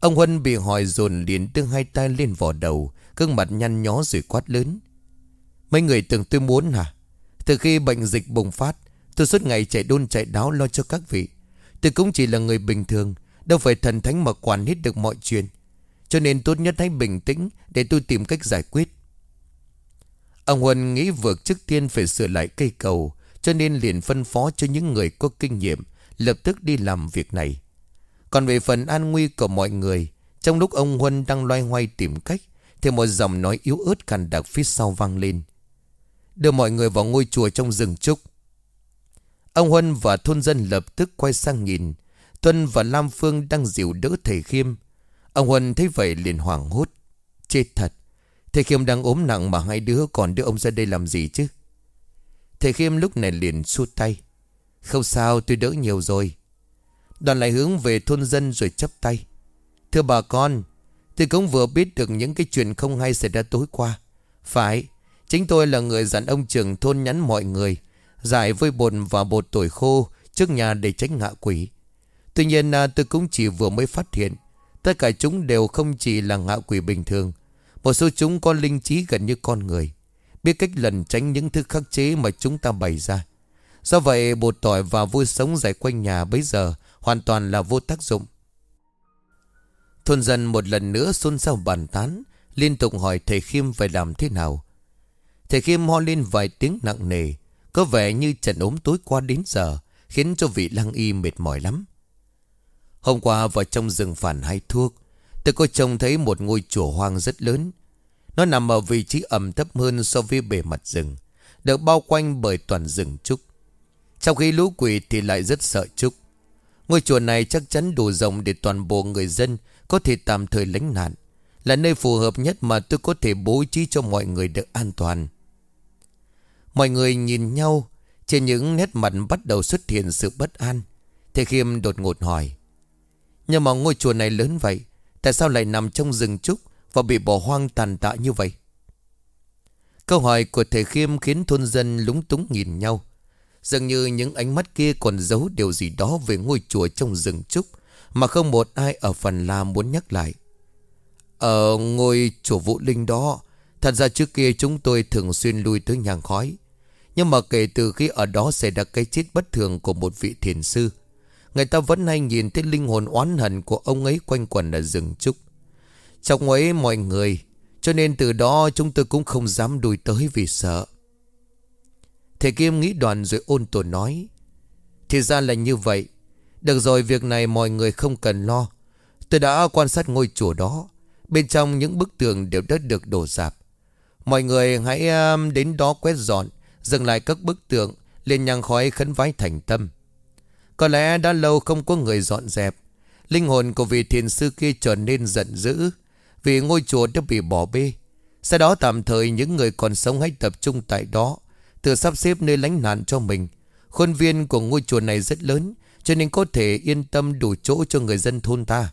Ông Huân bị hỏi dồn liền đưa hai tay lên vỏ đầu, gương mặt nhăn nhó rồi quát lớn. Mấy người tưởng tôi muốn hả? Từ khi bệnh dịch bùng phát, Tôi suốt ngày chạy đôn chạy đáo lo cho các vị. Tôi cũng chỉ là người bình thường, Đâu phải thần thánh mà quản hết được mọi chuyện. Cho nên tốt nhất hãy bình tĩnh Để tôi tìm cách giải quyết. Ông Huân nghĩ vượt trước tiên phải sửa lại cây cầu cho nên liền phân phó cho những người có kinh nghiệm, Lập tức đi làm việc này. Còn về phần an nguy của mọi người, Trong lúc ông Huân đang loay hoay tìm cách, Thì một giọng nói yếu ớt khàn đặc phía sau vang lên. Đưa mọi người vào ngôi chùa trong rừng trúc. Ông Huân và thôn dân lập tức quay sang nhìn. Tuân và Lam Phương đang dìu đỡ thầy Khiêm. Ông Huân thấy vậy liền hoảng hốt. Chết thật. Thầy Khiêm đang ốm nặng mà hai đứa còn đưa ông ra đây làm gì chứ? Thầy Khiêm lúc này liền xua tay. Không sao, tôi đỡ nhiều rồi. Đoàn lại hướng về thôn dân rồi chấp tay. Thưa bà con, Tôi cũng vừa biết được những cái chuyện không hay xảy ra tối qua. Phải, Chính tôi là người dặn ông trưởng thôn nhắn mọi người, Giải vơi bột và bột tuổi khô Trước nhà để tránh ngạ quỷ. Tuy nhiên à, tôi cũng chỉ vừa mới phát hiện, Tất cả chúng đều không chỉ là ngạ quỷ bình thường. Một số chúng có linh trí gần như con người. Biết cách lần tránh những thứ khắc chế mà chúng ta bày ra. Do vậy, bột tỏi và vui sống dài quanh nhà bây giờ Hoàn toàn là vô tác dụng. Thôn dân một lần nữa xôn xao bàn tán, Liên tục hỏi thầy Khiêm phải làm thế nào. Thầy Khiêm ho lên vài tiếng nặng nề, Có vẻ như trận ốm tối qua đến giờ, Khiến cho vị lăng y mệt mỏi lắm. Hôm qua vào trong rừng phản hay thuốc, Tôi có trông thấy một ngôi chùa hoang rất lớn nó nằm ở vị trí ẩm thấp hơn so với bề mặt rừng Được bao quanh bởi toàn rừng trúc Trong khi lũ quỷ thì lại rất sợ trúc Ngôi chùa này chắc chắn đủ rộng để toàn bộ người dân có thể tạm thời lánh nạn. Là nơi phù hợp nhất mà tôi có thể bố trí cho mọi người được an toàn. Mọi người nhìn nhau, trên những nét mặt bắt đầu xuất hiện sự bất an. Thầy Khiêm đột ngột hỏi. Nhưng mà ngôi chùa này lớn vậy, tại sao lại nằm trong rừng trúc và bị bỏ hoang tàn tạ như vậy? Câu hỏi của thầy Khiêm khiến thôn dân lúng túng nhìn nhau. Dường như những ánh mắt kia còn giấu điều gì đó về ngôi chùa trong rừng trúc Mà không một ai ở phần La muốn nhắc lại Ở ngôi chùa Vũ Linh đó, Thật ra trước kia chúng tôi thường xuyên lui tới nhang khói Nhưng mà kể từ khi ở đó xảy ra cái chết bất thường của một vị thiền sư, Người ta vẫn hay nhìn thấy linh hồn oán hận của ông ấy quanh quẩn ở rừng trúc trong ấy mọi người, Cho nên từ đó chúng tôi cũng không dám đuổi tới vì sợ. Thầy Kim nghĩ đoàn rồi ôn tồn nói, Thì ra là như vậy. Được rồi, việc này mọi người không cần lo. Tôi đã quan sát ngôi chùa đó. Bên trong những bức tường đều đã được đổ dạp. Mọi người hãy à, đến đó quét dọn, Dừng lại các bức tượng lên nhang khói khấn vái thành tâm. Có lẽ đã lâu không có người dọn dẹp. Linh hồn của vị thiền sư kia trở nên giận dữ. Vì ngôi chùa đã bị bỏ bê. Sau đó tạm thời những người còn sống hãy tập trung tại đó, Tự sắp xếp nơi lánh nạn cho mình. Khuôn viên của ngôi chùa này rất lớn, Cho nên có thể yên tâm đủ chỗ cho người dân thôn ta.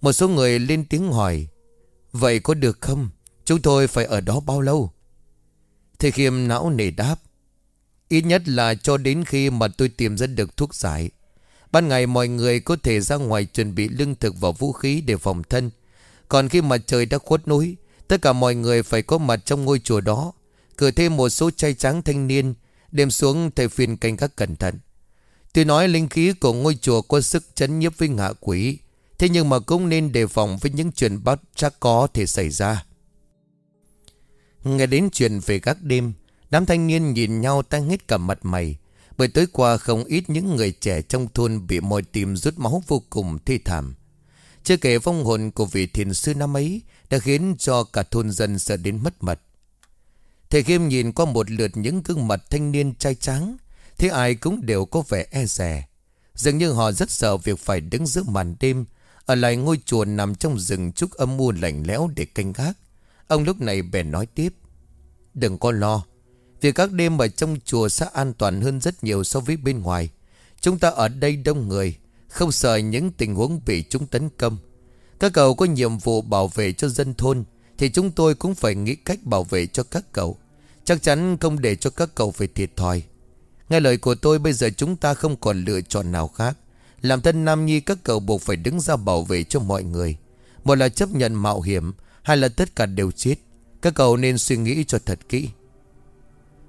Một số người lên tiếng hỏi, Vậy có được không? Chúng tôi phải ở đó bao lâu? Thầy Khiêm não nề đáp, Ít nhất là cho đến khi mà tôi tìm ra được thuốc giải. Ban ngày mọi người có thể ra ngoài chuẩn bị lương thực và vũ khí để phòng thân. Còn khi mà trời đã khuất núi, Tất cả mọi người phải có mặt trong ngôi chùa đó, Cử thêm một số trai trắng thanh niên, Đem xuống thầy phiền canh các cẩn thận. Tuy nói linh khí của ngôi chùa có sức chấn nhiếp với ngạ quỷ, Thế nhưng mà cũng nên đề phòng với những chuyện bắt chắc có thể xảy ra. Nghe đến chuyện về các đêm, Đám thanh niên nhìn nhau tan hết cả mặt mày, Bởi tới qua không ít những người trẻ trong thôn bị mồi tìm rút máu vô cùng thê thảm. Chưa kể vong hồn của vị thiền sư năm ấy Đã khiến cho cả thôn dân sợ đến mất mật. Thầy Khiêm nhìn qua một lượt những gương mặt thanh niên trai trắng Thế ai cũng đều có vẻ e rè Dường như họ rất sợ việc phải đứng giữa màn đêm, Ở lại ngôi chùa nằm trong rừng trúc âm u lạnh lẽo để canh gác. Ông lúc này bèn nói tiếp, Đừng có lo, Việc các đêm ở trong chùa sẽ an toàn hơn rất nhiều so với bên ngoài. Chúng ta ở đây đông người không sợ những tình huống bị chúng tấn công. Các cậu có nhiệm vụ bảo vệ cho dân thôn Thì chúng tôi cũng phải nghĩ cách bảo vệ cho các cậu. Chắc chắn không để cho các cậu phải thiệt thòi. Nghe lời của tôi, bây giờ chúng ta không còn lựa chọn nào khác. Làm thân Nam Nhi, các cậu buộc phải đứng ra bảo vệ cho mọi người. Một là chấp nhận mạo hiểm, Hai là tất cả đều chết. Các cậu nên suy nghĩ cho thật kỹ.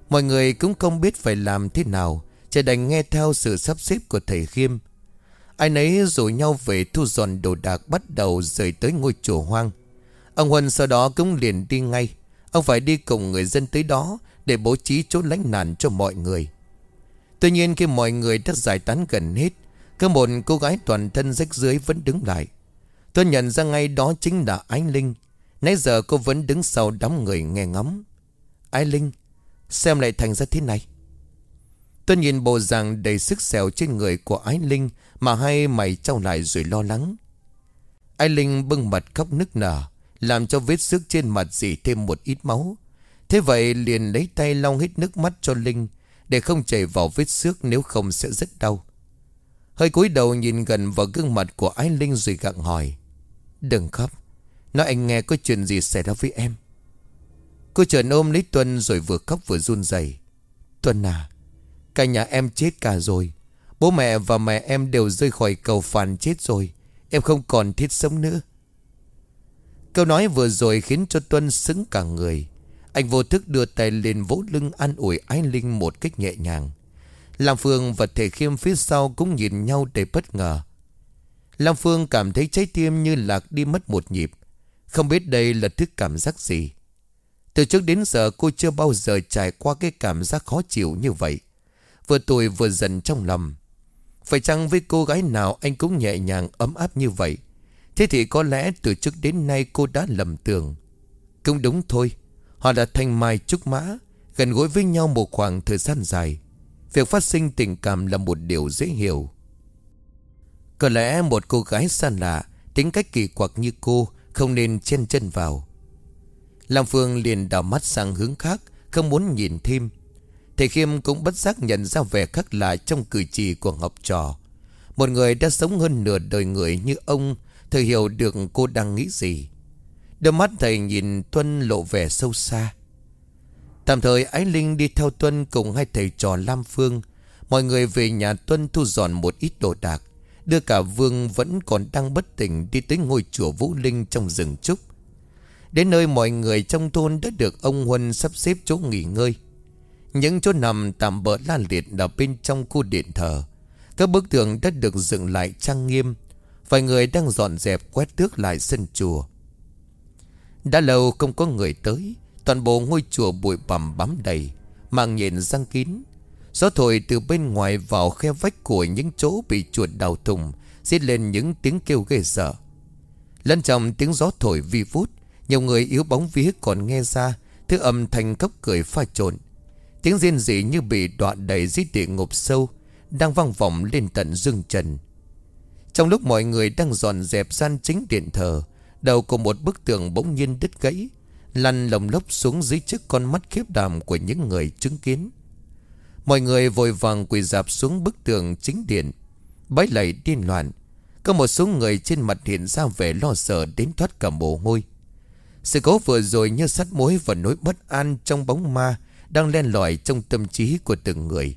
Mọi người cũng không biết phải làm thế nào, Chỉ đành nghe theo sự sắp xếp của thầy Khiêm. Ai nấy rủ nhau về thu dọn đồ đạc bắt đầu rời tới ngôi chùa hoang. Ông Huân sau đó cũng liền đi ngay. Ông phải đi cùng người dân tới đó Để bố trí chỗ lánh nạn cho mọi người. Tuy nhiên khi mọi người đã giải tán gần hết cứ một cô gái toàn thân rách dưới vẫn đứng lại. Tôi nhận ra ngay đó chính là Ái Linh. Nãy giờ cô vẫn đứng sau đám người nghe ngắm Ái Linh, Xem lại thành ra thế này. Tôi nhìn bộ dạng đầy sức xẻo trên người của Ái Linh mà hai mày trao lại rồi lo lắng. Ái Linh bưng mặt khóc nức nở, làm cho vết xước trên mặt dì thêm một ít máu. Thế vậy liền lấy tay lau hết nước mắt cho Linh, Để không chảy vào vết xước nếu không sẽ rất đau. Hơi cúi đầu nhìn gần vào gương mặt của ái Linh rồi gặng hỏi, Đừng khóc, Nói anh nghe có chuyện gì xảy ra với em. Cô trần ôm lấy Tuân rồi vừa khóc vừa run rẩy. Tuân à Cả nhà em chết cả rồi Bố mẹ và mẹ em đều rơi khỏi cầu phàn chết rồi Em không còn thiết sống nữa Câu nói vừa rồi khiến cho Tuân sững cả người. Anh vô thức đưa tay lên vỗ lưng an ủi Ái Linh một cách nhẹ nhàng. Lam Phương và Thể Khiêm phía sau cũng nhìn nhau đầy bất ngờ. Lam Phương cảm thấy trái tim như lạc đi mất một nhịp. Không biết đây là thứ cảm giác gì. Từ trước đến giờ, cô chưa bao giờ trải qua cái cảm giác khó chịu như vậy. Vừa tuổi vừa dần trong lòng. Phải chăng với cô gái nào anh cũng nhẹ nhàng, ấm áp như vậy? Thế thì có lẽ từ trước đến nay cô đã lầm tưởng. Cũng đúng thôi. Họ đã thành mai trúc mã, Gần gũi với nhau một khoảng thời gian dài. Việc phát sinh tình cảm là một điều dễ hiểu. Có lẽ một cô gái xa lạ, Tính cách kỳ quặc như cô, Không nên chen chân vào. Lam Phương liền đảo mắt sang hướng khác, Không muốn nhìn thêm. Thầy Khiêm cũng bất giác nhận ra vẻ khác lạ Trong cử chỉ của học trò. Một người đã sống hơn nửa đời người như ông Thầy hiểu được cô đang nghĩ gì. Đôi mắt thầy nhìn Tuân lộ vẻ sâu xa. Tạm thời Ái Linh đi theo Tuân cùng hai thầy trò Lam Phương. Mọi người về nhà Tuân thu dọn một ít đồ đạc. Đưa cả Vương vẫn còn đang bất tỉnh Đi tới ngôi chùa Vũ Linh trong rừng trúc. Đến nơi mọi người trong thôn đã được ông Huân sắp xếp chỗ nghỉ ngơi. Những chỗ nằm tạm bỡ la liệt ở bên trong khu điện thờ. Các bức tường đã được dựng lại trang nghiêm. Vài người đang dọn dẹp quét tước lại sân chùa. Đã lâu không có người tới, Toàn bộ ngôi chùa bụi bằm bám đầy Mạng nhện răng kín. Gió thổi từ bên ngoài vào khe vách của những chỗ bị chuột đào thùng Xít lên những tiếng kêu ghê sợ. Lân trong tiếng gió thổi vi vút, Nhiều người yếu bóng vía còn nghe ra, Thứ âm thanh khóc cười pha trộn. Tiếng riêng dị như bị đoạn đầy dưới địa ngục sâu, Đang vang vọng lên tận dương trần. Trong lúc mọi người đang dọn dẹp gian chính điện thờ, Đầu của một bức tường bỗng nhiên đứt gãy, Lăn lồng lốc xuống dưới trước con mắt khiếp đảm của những người chứng kiến. Mọi người vội vàng quỳ dạp xuống bức tường chính điện, Bái lạy điên loạn. Có một số người trên mặt hiện ra vẻ lo sợ đến thoát cả mồ hôi. Sự cố vừa rồi như sắt mối và nỗi bất an trong bóng ma đang len lỏi trong tâm trí của từng người.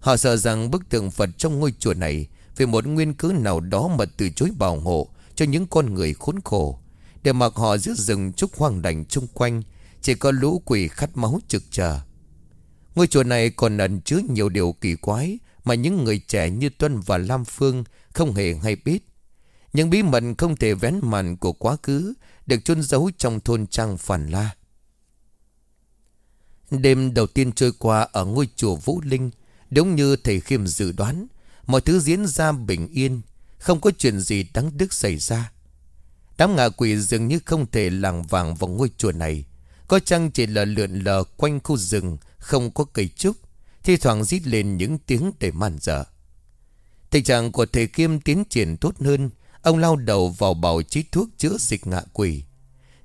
Họ sợ rằng bức tượng Phật trong ngôi chùa này Vì một nguyên cứ nào đó mà từ chối bảo hộ Cho những con người khốn khổ, Để mặc họ giữa rừng trúc hoang đành chung quanh, Chỉ có lũ quỷ khát máu trực chờ. Ngôi chùa này còn ẩn chứa nhiều điều kỳ quái Mà những người trẻ như Tuân và Lam Phương Không hề hay biết. Những bí mật không thể vén màn của quá khứ Được chôn giấu trong thôn trang Phản La. Đêm đầu tiên trôi qua ở ngôi chùa Vũ Linh, Đúng như thầy Khiêm dự đoán, Mọi thứ diễn ra bình yên, Không có chuyện gì đáng đức xảy ra. Đám ngạ quỷ dường như không thể làng vàng vào ngôi chùa này. Có chăng chỉ là lượn lờ quanh khu rừng, Không có cây trúc, Thi thoảng rít lên những tiếng để man dở. Tình trạng của thầy Kim tiến triển tốt hơn, Ông lao đầu vào bảo trí thuốc chữa dịch ngạ quỷ.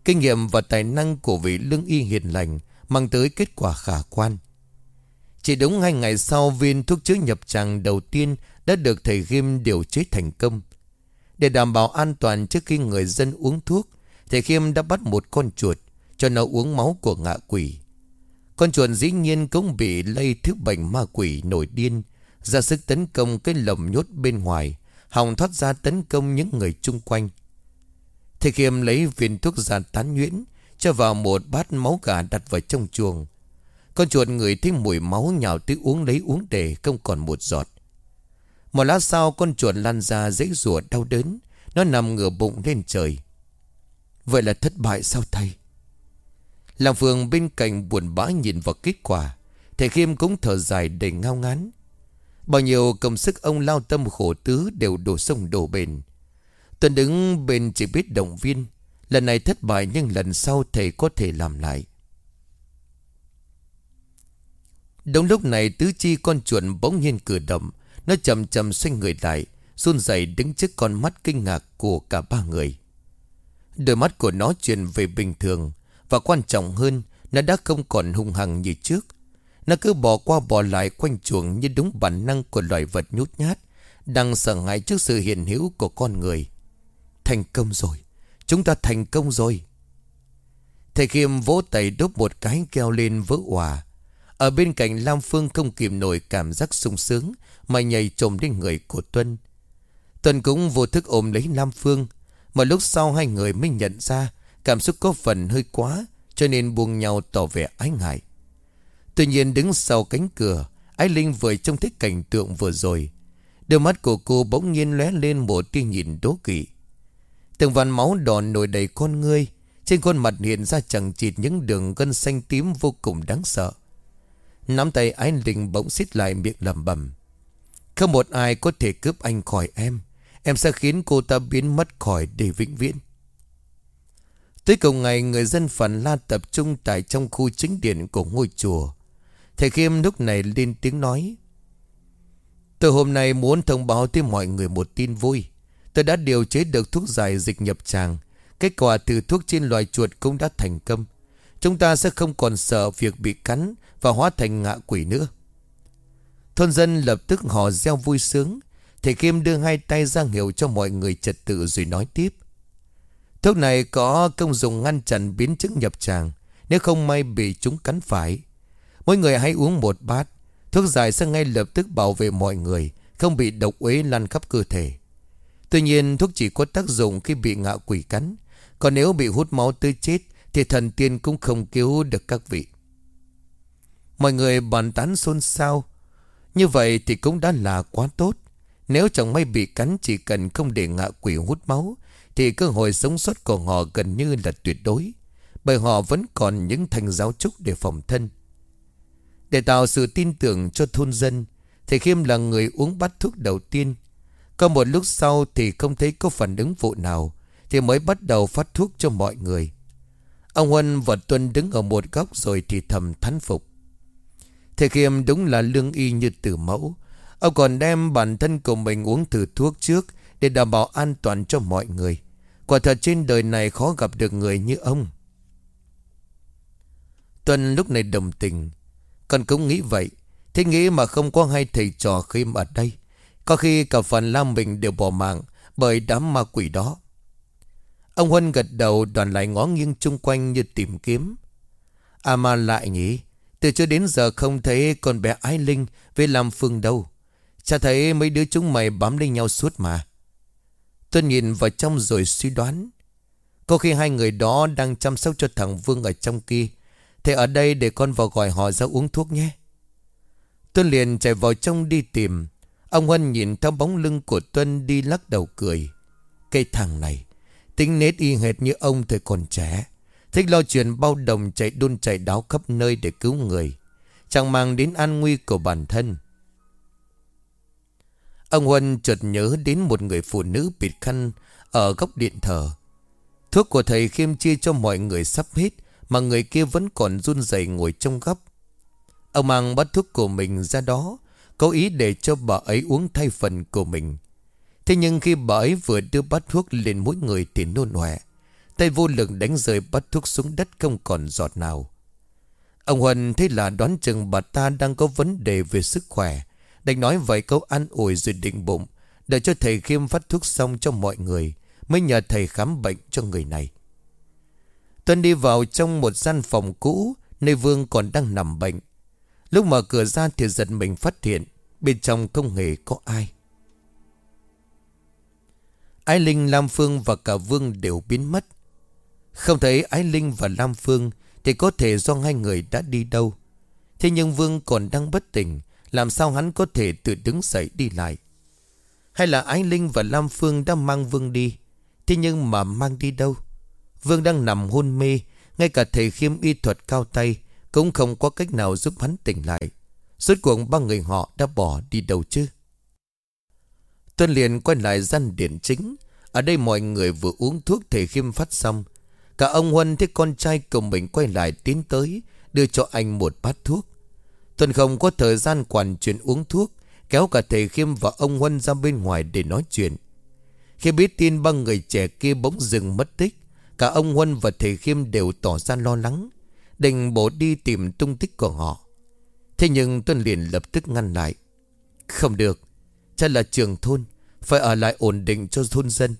Kinh nghiệm và tài năng của vị lương y hiền lành Mang tới kết quả khả quan. Chỉ đúng hai ngày sau, Viên thuốc chứa nhập tràng đầu tiên Đã được thầy Kim điều chế thành công. Để đảm bảo an toàn trước khi người dân uống thuốc, Thầy Kim đã bắt một con chuột Cho nó uống máu của ngạ quỷ. Con chuột dĩ nhiên cũng bị lây thứ bệnh ma quỷ nổi điên, Ra sức tấn công cái lồng nhốt bên ngoài, Hòng thoát ra tấn công những người chung quanh. Thầy Khiêm lấy viên thuốc giàn tán nhuyễn cho vào một bát máu gà đặt vào trong chuồng. Con chuột người thấy mùi máu nhào tới uống lấy uống để không còn một giọt. Một lát sau, con chuột lăn ra dãy rùa đau đớn. Nó nằm ngửa bụng lên trời. Vậy là thất bại sao thầy? Làng phường bên cạnh buồn bã nhìn vào kết quả. Thầy Khiêm cũng thở dài đầy ngao ngán. Bao nhiêu công sức ông lao tâm khổ tứ đều đổ sông đổ bền. Tuần đứng bên chỉ biết động viên. Lần này thất bại nhưng lần sau thầy có thể làm lại. Đúng lúc này tứ chi con chuột bỗng nhiên cử động. Nó chậm chậm xoay người lại, run rẩy đứng trước con mắt kinh ngạc của cả ba người. Đôi mắt của nó chuyển về bình thường, Và quan trọng hơn, Nó đã không còn hung hăng như trước. Nó cứ bò qua bò lại quanh chuồng Như đúng bản năng của loài vật nhút nhát, Đang sợ hãi trước sự hiện hữu của con người. Thành công rồi. Chúng ta thành công rồi. Thầy Khiêm vỗ tay đốt một cái keo lên vỡ hòa Ở bên cạnh Lam Phương không kìm nổi cảm giác sung sướng, Mà nhảy trồm lên người của Tuân. Tuân cũng vô thức ôm lấy Lam Phương, Mà lúc sau hai người mới nhận ra Cảm xúc có phần hơi quá, Cho nên buông nhau tỏ vẻ ái ngại. Tuy nhiên đứng sau cánh cửa, Ái Linh vừa trông thấy cảnh tượng vừa rồi, Đôi mắt của cô bỗng nhiên lóe lên một tia nhìn đố kỵ. Từng vàn máu đỏ nổi đầy con ngươi Trên khuôn mặt hiện ra chẳng chịt những đường gân xanh tím vô cùng đáng sợ Nắm tay ái linh bỗng xít lại miệng lẩm bẩm Không một ai có thể cướp anh khỏi em Em sẽ khiến cô ta biến mất khỏi để vĩnh viễn Tới cùng ngày, người dân phần la tập trung tại trong khu chính điện của ngôi chùa. Thầy Khiêm lúc này lên tiếng nói. từ hôm nay muốn thông báo tới mọi người một tin vui. Tôi đã điều chế được thuốc giải dịch nhập tràng. Kết quả từ thuốc trên loài chuột cũng đã thành công. Chúng ta sẽ không còn sợ việc bị cắn và hóa thành ngạ quỷ nữa. Thôn dân lập tức họ reo vui sướng. Thầy Kim đưa hai tay ra hiệu cho mọi người trật tự rồi nói tiếp. Thuốc này có công dụng ngăn chặn biến chứng nhập tràng. Nếu không may bị chúng cắn phải. Mỗi người hãy uống một bát. Thuốc giải sẽ ngay lập tức bảo vệ mọi người. Không bị độc uế lan khắp cơ thể. Tuy nhiên thuốc chỉ có tác dụng khi bị ngạ quỷ cắn. Còn nếu bị hút máu tươi chết thì thần tiên cũng không cứu được các vị. Mọi người bàn tán xôn xao. Như vậy thì cũng đã là quá tốt. Nếu chẳng may bị cắn chỉ cần không để ngạ quỷ hút máu thì cơ hội sống sót của họ gần như là tuyệt đối. Bởi họ vẫn còn những thành giáo trúc để phòng thân. Để tạo sự tin tưởng cho thôn dân, Thầy Khiêm là người uống bát thuốc đầu tiên. Có một lúc sau thì không thấy có phản ứng vụ nào, thì mới bắt đầu phát thuốc cho mọi người. Ông Huân và Tuân đứng ở một góc rồi thì thầm thán phục. Thầy Khiêm đúng là lương y như từ mẫu. Ông còn đem bản thân của mình uống thử thuốc trước để đảm bảo an toàn cho mọi người. Quả thật trên đời này khó gặp được người như ông. Tuân lúc này đồng tình. Con cũng nghĩ vậy. Thế nghĩ mà không có hai thầy trò khiêm ở đây. Có khi cả phần Lam mình đều bỏ mạng bởi đám ma quỷ đó. Ông Huân gật đầu đoàn lại ngó nghiêng chung quanh như tìm kiếm. À mà lại nhỉ, từ trước đến giờ không thấy con bé Ái Linh với Lam Phương đâu. Cha thấy mấy đứa chúng mày bám lên nhau suốt mà. Tôi nhìn vào trong rồi suy đoán. Có khi hai người đó đang chăm sóc cho thằng Vương ở trong kia. Thế ở đây để con vào gọi họ ra uống thuốc nhé. Tôi liền chạy vào trong đi tìm. Ông Huân nhìn theo bóng lưng của Tuân đi lắc đầu cười. Cây thằng này, tính nết y hệt như ông thời còn trẻ. Thích lo chuyện bao đồng chạy đun chạy đáo khắp nơi để cứu người. Chẳng mang đến an nguy của bản thân. Ông Huân chợt nhớ đến một người phụ nữ bịt khăn ở góc điện thờ. Thuốc của thầy khiêm chia cho mọi người sắp hết mà người kia vẫn còn run rẩy ngồi trong góc. Ông mang bát thuốc của mình ra đó, có ý để cho bà ấy uống thay phần của mình. Thế nhưng khi bà ấy vừa đưa bát thuốc lên mỗi người thì nôn hòe. Tay vô lực đánh rơi bát thuốc xuống đất không còn giọt nào. Ông Huân thấy là đoán chừng bà ta đang có vấn đề về sức khỏe. Đành nói vài câu an ủi rồi định bụng đợi cho thầy khiêm phát thuốc xong cho mọi người, Mới nhờ thầy khám bệnh cho người này Tuân đi vào trong một gian phòng cũ, Nơi Vương còn đang nằm bệnh Lúc mở cửa ra thì giật mình phát hiện Bên trong không hề có ai. Ái Linh, Lam Phương và cả Vương đều biến mất. Không thấy Ái Linh và Lam Phương Thì có thể do hai người đã đi đâu. Thế nhưng Vương còn đang bất tỉnh làm sao hắn có thể tự đứng dậy đi lại? Hay là Ái Linh và Lam Phương đã mang Vương đi? Thế nhưng mà mang đi đâu? Vương đang nằm hôn mê Ngay cả thầy khiêm y thuật cao tay cũng không có cách nào giúp hắn tỉnh lại. Suốt cuộc ba người họ đã bỏ đi đâu chứ? Tuân liền quay lại gian điện chính. Ở đây mọi người vừa uống thuốc thầy khiêm phát xong. Cả ông Huân thấy con trai cùng mình quay lại tiến tới, Đưa cho anh một bát thuốc. Tuân không có thời gian quản chuyện uống thuốc, Kéo cả thầy Khiêm và ông Huân ra bên ngoài để nói chuyện. Khi biết tin ba người trẻ kia bỗng dừng mất tích, Cả ông Huân và thầy Khiêm đều tỏ ra lo lắng. Định bỏ đi tìm tung tích của họ. Thế nhưng Tuân liền lập tức ngăn lại. Không được Cha là trường thôn, Phải ở lại ổn định cho thôn dân.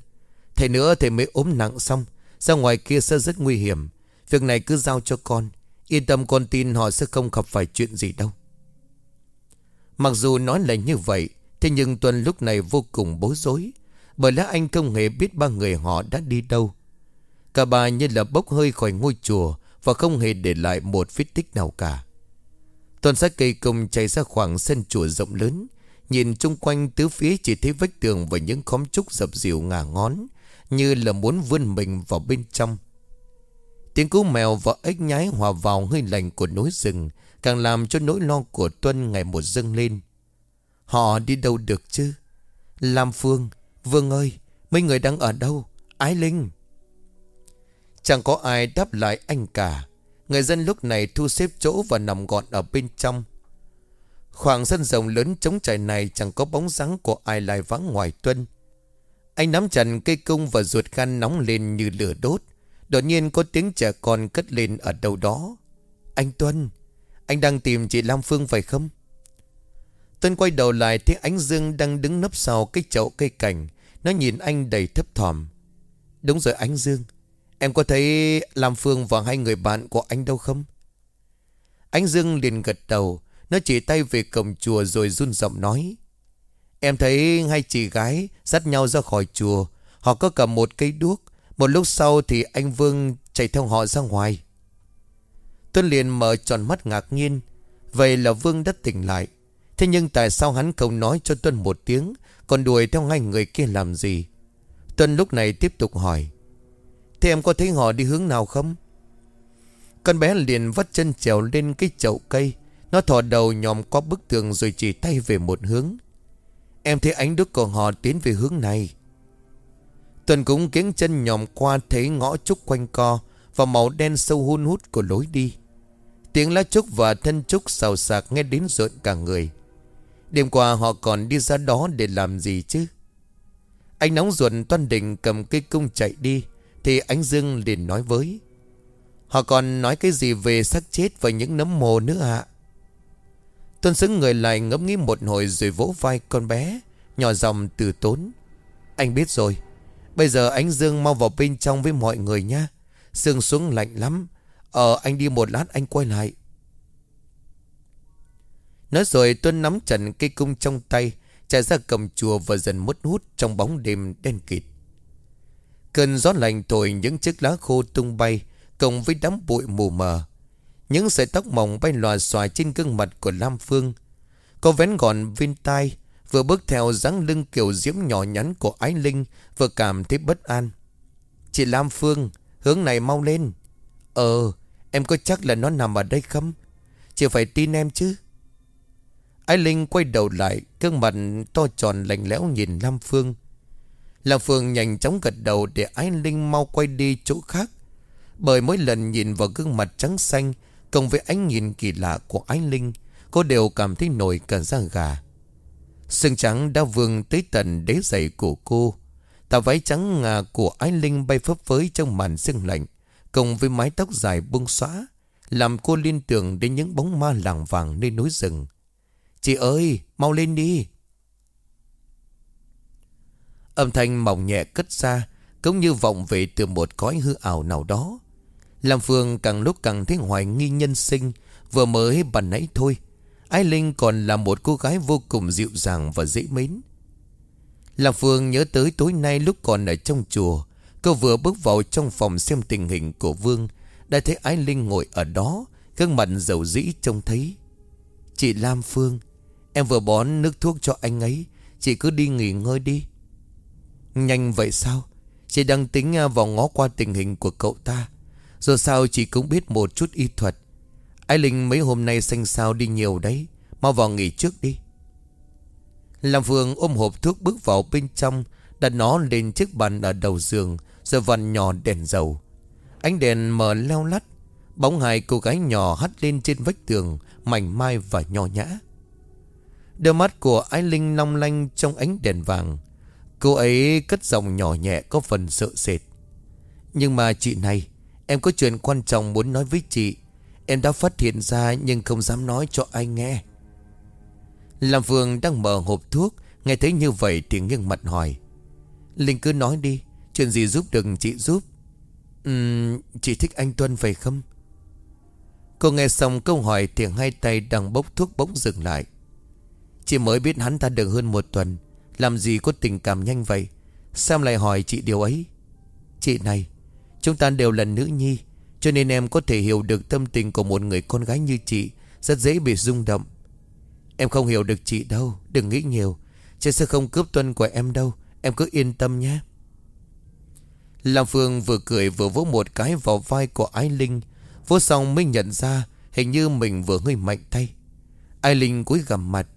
Thầy nữa thầy mới ốm nặng xong, Ra ngoài kia sẽ rất nguy hiểm. Việc này cứ giao cho con, Yên tâm con tin họ sẽ không gặp phải chuyện gì đâu. Mặc dù nói là như vậy, Thế nhưng Tuân lúc này vô cùng bối rối, Bởi lẽ anh không hề biết ba người họ đã đi đâu. Cả bà như là bốc hơi khỏi ngôi chùa và không hề để lại một vết tích nào cả. Toàn sát cây công chạy ra khoảng sân chùa rộng lớn, Nhìn chung quanh tứ phía chỉ thấy vách tường và những khóm trúc dập dìu ngả ngón, Như là muốn vươn mình vào bên trong. Tiếng cú mèo và ếch nhái hòa vào hơi lạnh của núi rừng, Càng làm cho nỗi lo của Tuân ngày một dâng lên. Họ đi đâu được chứ? Lam Phương, Vương ơi, Mấy người đang ở đâu? Ái Linh. Chẳng có ai đáp lại anh cả. Người dân lúc này thu xếp chỗ và nằm gọn ở bên trong. Khoảng sân rộng lớn trống trải này chẳng có bóng dáng của ai lại vắng ngoài tuân Anh nắm chặt cây cung và ruột gan nóng lên như lửa đốt. Đột nhiên có tiếng trẻ con cất lên ở đâu đó. Anh Tuân, Anh đang tìm chị Lam Phương phải không? Tuân quay đầu lại thấy ánh dương đang đứng nấp sau cái chậu cây cảnh. Nó nhìn anh đầy thấp thỏm. Đúng rồi, ánh dương. Em có thấy Lam Phương và hai người bạn của anh đâu không? Anh dương liền gật đầu, Nó chỉ tay về cổng chùa rồi run giọng nói. Em thấy hai chị gái dắt nhau ra khỏi chùa, Họ có cầm một cây đuốc, Một lúc sau thì anh Vương chạy theo họ ra ngoài. Tuân liền mở tròn mắt ngạc nhiên, Vậy là Vương đã tỉnh lại. Thế nhưng tại sao hắn không nói cho Tuân một tiếng, Còn đuổi theo ngay người kia làm gì? Tuân lúc này tiếp tục hỏi. Thế em có thấy họ đi hướng nào không? Con bé liền vắt chân trèo lên cái chậu cây. Nó thò đầu nhòm qua bức tường rồi chỉ tay về một hướng. Em thấy ánh đức của họ tiến về hướng này. Tuần cũng kiếng chân nhòm qua thấy ngõ trúc quanh co Và màu đen sâu hun hút của lối đi. Tiếng lá trúc và thân trúc xào xạc nghe đến rợn cả người. Đêm qua họ còn đi ra đó để làm gì chứ? Anh nóng ruột toan định cầm cây cung chạy đi. Thì ánh Dương liền nói với, Họ còn nói cái gì về xác chết và những nấm mồ nữa ạ? Tuân xứng người lại ngẫm nghĩ một hồi rồi vỗ vai con bé, Nhỏ dòng từ tốn, Anh biết rồi, Bây giờ ánh Dương mau vào bên trong với mọi người nha Sương xuống lạnh lắm Ờ anh đi một lát anh quay lại. Nói rồi Tuân nắm chặt cây cung trong tay, Chạy ra cầm chùa và dần mất hút Trong bóng đêm đen kịt. Cơn gió lạnh thổi những chiếc lá khô tung bay, Cộng với đám bụi mù mờ. Những sợi tóc mỏng bay lòa xòa trên gương mặt của Lam Phương. Cô vén gọn viên tai, Vừa bước theo dáng lưng kiểu diễm nhỏ nhắn của Ái Linh, Vừa cảm thấy bất an. Chị Lam Phương, Hướng này mau lên. Ờ Em có chắc là nó nằm ở đây không? Chị phải tin em chứ. Ái Linh quay đầu lại Cương mặt to tròn lạnh lẽo nhìn Lam Phương là Phương nhanh chóng gật đầu Để Ái Linh mau quay đi chỗ khác. Bởi mỗi lần nhìn vào gương mặt trắng xanh, Cộng với ánh nhìn kỳ lạ của Ái Linh, Cô đều cảm thấy nổi cả da gà. Sương trắng đã vương tới tận đế giày của cô. Tà váy trắng ngà của Ái Linh bay phấp phới trong màn sương lạnh Cùng với mái tóc dài buông xóa Làm cô liên tưởng đến những bóng ma làng vàng nơi núi rừng. Chị ơi, mau lên đi! Âm thanh mỏng nhẹ cất ra, Cũng như vọng về từ một cõi hư ảo nào đó. Làm Phương càng lúc càng thấy hoài nghi nhân sinh, Vừa mới bàn nãy thôi. Ái Linh còn là một cô gái vô cùng dịu dàng và dễ mến. Làm Phương nhớ tới tối nay lúc còn ở trong chùa, Cô vừa bước vào trong phòng xem tình hình của Vương, Đã thấy Ái Linh ngồi ở đó, Gương mặt dầu dĩ trông thấy. Chị Lam Phương, Em vừa bón nước thuốc cho anh ấy, Chị cứ đi nghỉ ngơi đi. Nhanh vậy sao? Chị đang tính à, vào ngó qua tình hình của cậu ta. Rồi sao chị cũng biết một chút y thuật. Ái Linh mấy hôm nay xanh sao đi nhiều đấy. Mau vào nghỉ trước đi. Làm Phương ôm hộp thuốc bước vào bên trong, Đặt nó lên chiếc bàn ở đầu giường, Rồi vặn nhỏ đèn dầu. Ánh đèn mở leo lắt, Bóng hai cô gái nhỏ hắt lên trên vách tường, Mảnh mai và nho nhã. Đôi mắt của Ái Linh long lanh trong ánh đèn vàng. Cô ấy cất giọng nhỏ nhẹ có phần sợ sệt. Nhưng mà chị này Em có chuyện quan trọng muốn nói với chị. Em đã phát hiện ra nhưng không dám nói cho ai nghe. Làm Phương đang mở hộp thuốc Nghe thấy như vậy thì nghiêng mặt hỏi. Linh cứ nói đi Chuyện gì giúp được chị giúp? Uhm, Chị thích anh Tuân phải không? Cô nghe xong câu hỏi Thì hai tay đang bốc thuốc bỗng dừng lại. Chị mới biết hắn ta được hơn một tuần làm gì có tình cảm nhanh vậy? Sao lại hỏi chị điều ấy. Chị này, Chúng ta đều là nữ nhi, Cho nên em có thể hiểu được tâm tình của một người con gái như chị, Rất dễ bị rung động. Em không hiểu được chị đâu, Đừng nghĩ nhiều. Chị sẽ không cướp tuân của em đâu, Em cứ yên tâm nhé. Lam Phương vừa cười vừa vỗ một cái vào vai của Ái Linh. Vỗ xong mới nhận ra Hình như mình vừa hơi mạnh tay. Ái Linh cúi gằm mặt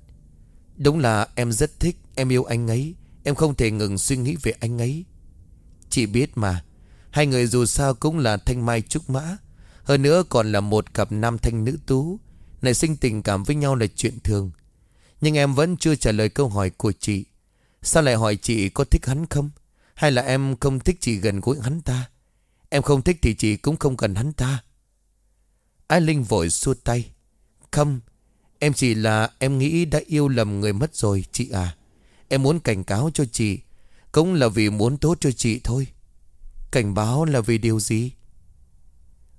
Đúng là em rất thích, Em yêu anh ấy. Em không thể ngừng suy nghĩ về anh ấy. Chị biết mà. Hai người dù sao cũng là thanh mai trúc mã. Hơn nữa còn là một cặp nam thanh nữ tú. Nảy sinh tình cảm với nhau là chuyện thường. Nhưng em vẫn chưa trả lời câu hỏi của chị. Sao lại hỏi chị có thích hắn không? Hay là em không thích chị gần gũi hắn ta? Em không thích thì chị cũng không cần hắn ta. Ái Linh vội xua tay. Không Em chỉ là em nghĩ đã yêu lầm người mất rồi, chị à. Em muốn cảnh cáo cho chị, Cũng là vì muốn tốt cho chị thôi. Cảnh báo là vì điều gì?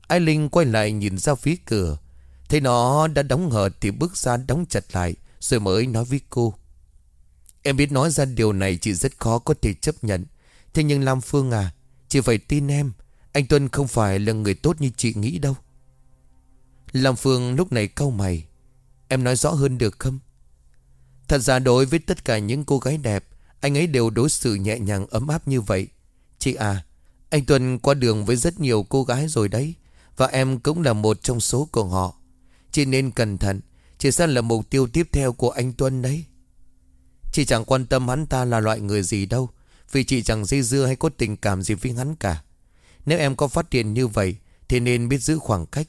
Ai Linh quay lại nhìn ra phía cửa, Thấy nó đã đóng hờ thì bước ra đóng chặt lại, Rồi mới nói với cô. Em biết nói ra điều này chị rất khó có thể chấp nhận. Thế nhưng Lam Phương à Chị phải tin em. Anh Tuân không phải là người tốt như chị nghĩ đâu. Lam Phương lúc này cau mày. Em nói rõ hơn được không? Thật ra đối với tất cả những cô gái đẹp, Anh ấy đều đối xử nhẹ nhàng, ấm áp như vậy. Chị à Anh Tuân qua đường với rất nhiều cô gái rồi đấy, Và em cũng là một trong số của họ. Chị nên cẩn thận Chị sẽ là mục tiêu tiếp theo của anh Tuân đấy. Chị chẳng quan tâm hắn ta là loại người gì đâu, Vì chị chẳng dây dưa hay có tình cảm gì với hắn cả. Nếu em có phát hiện như vậy, Thì nên biết giữ khoảng cách.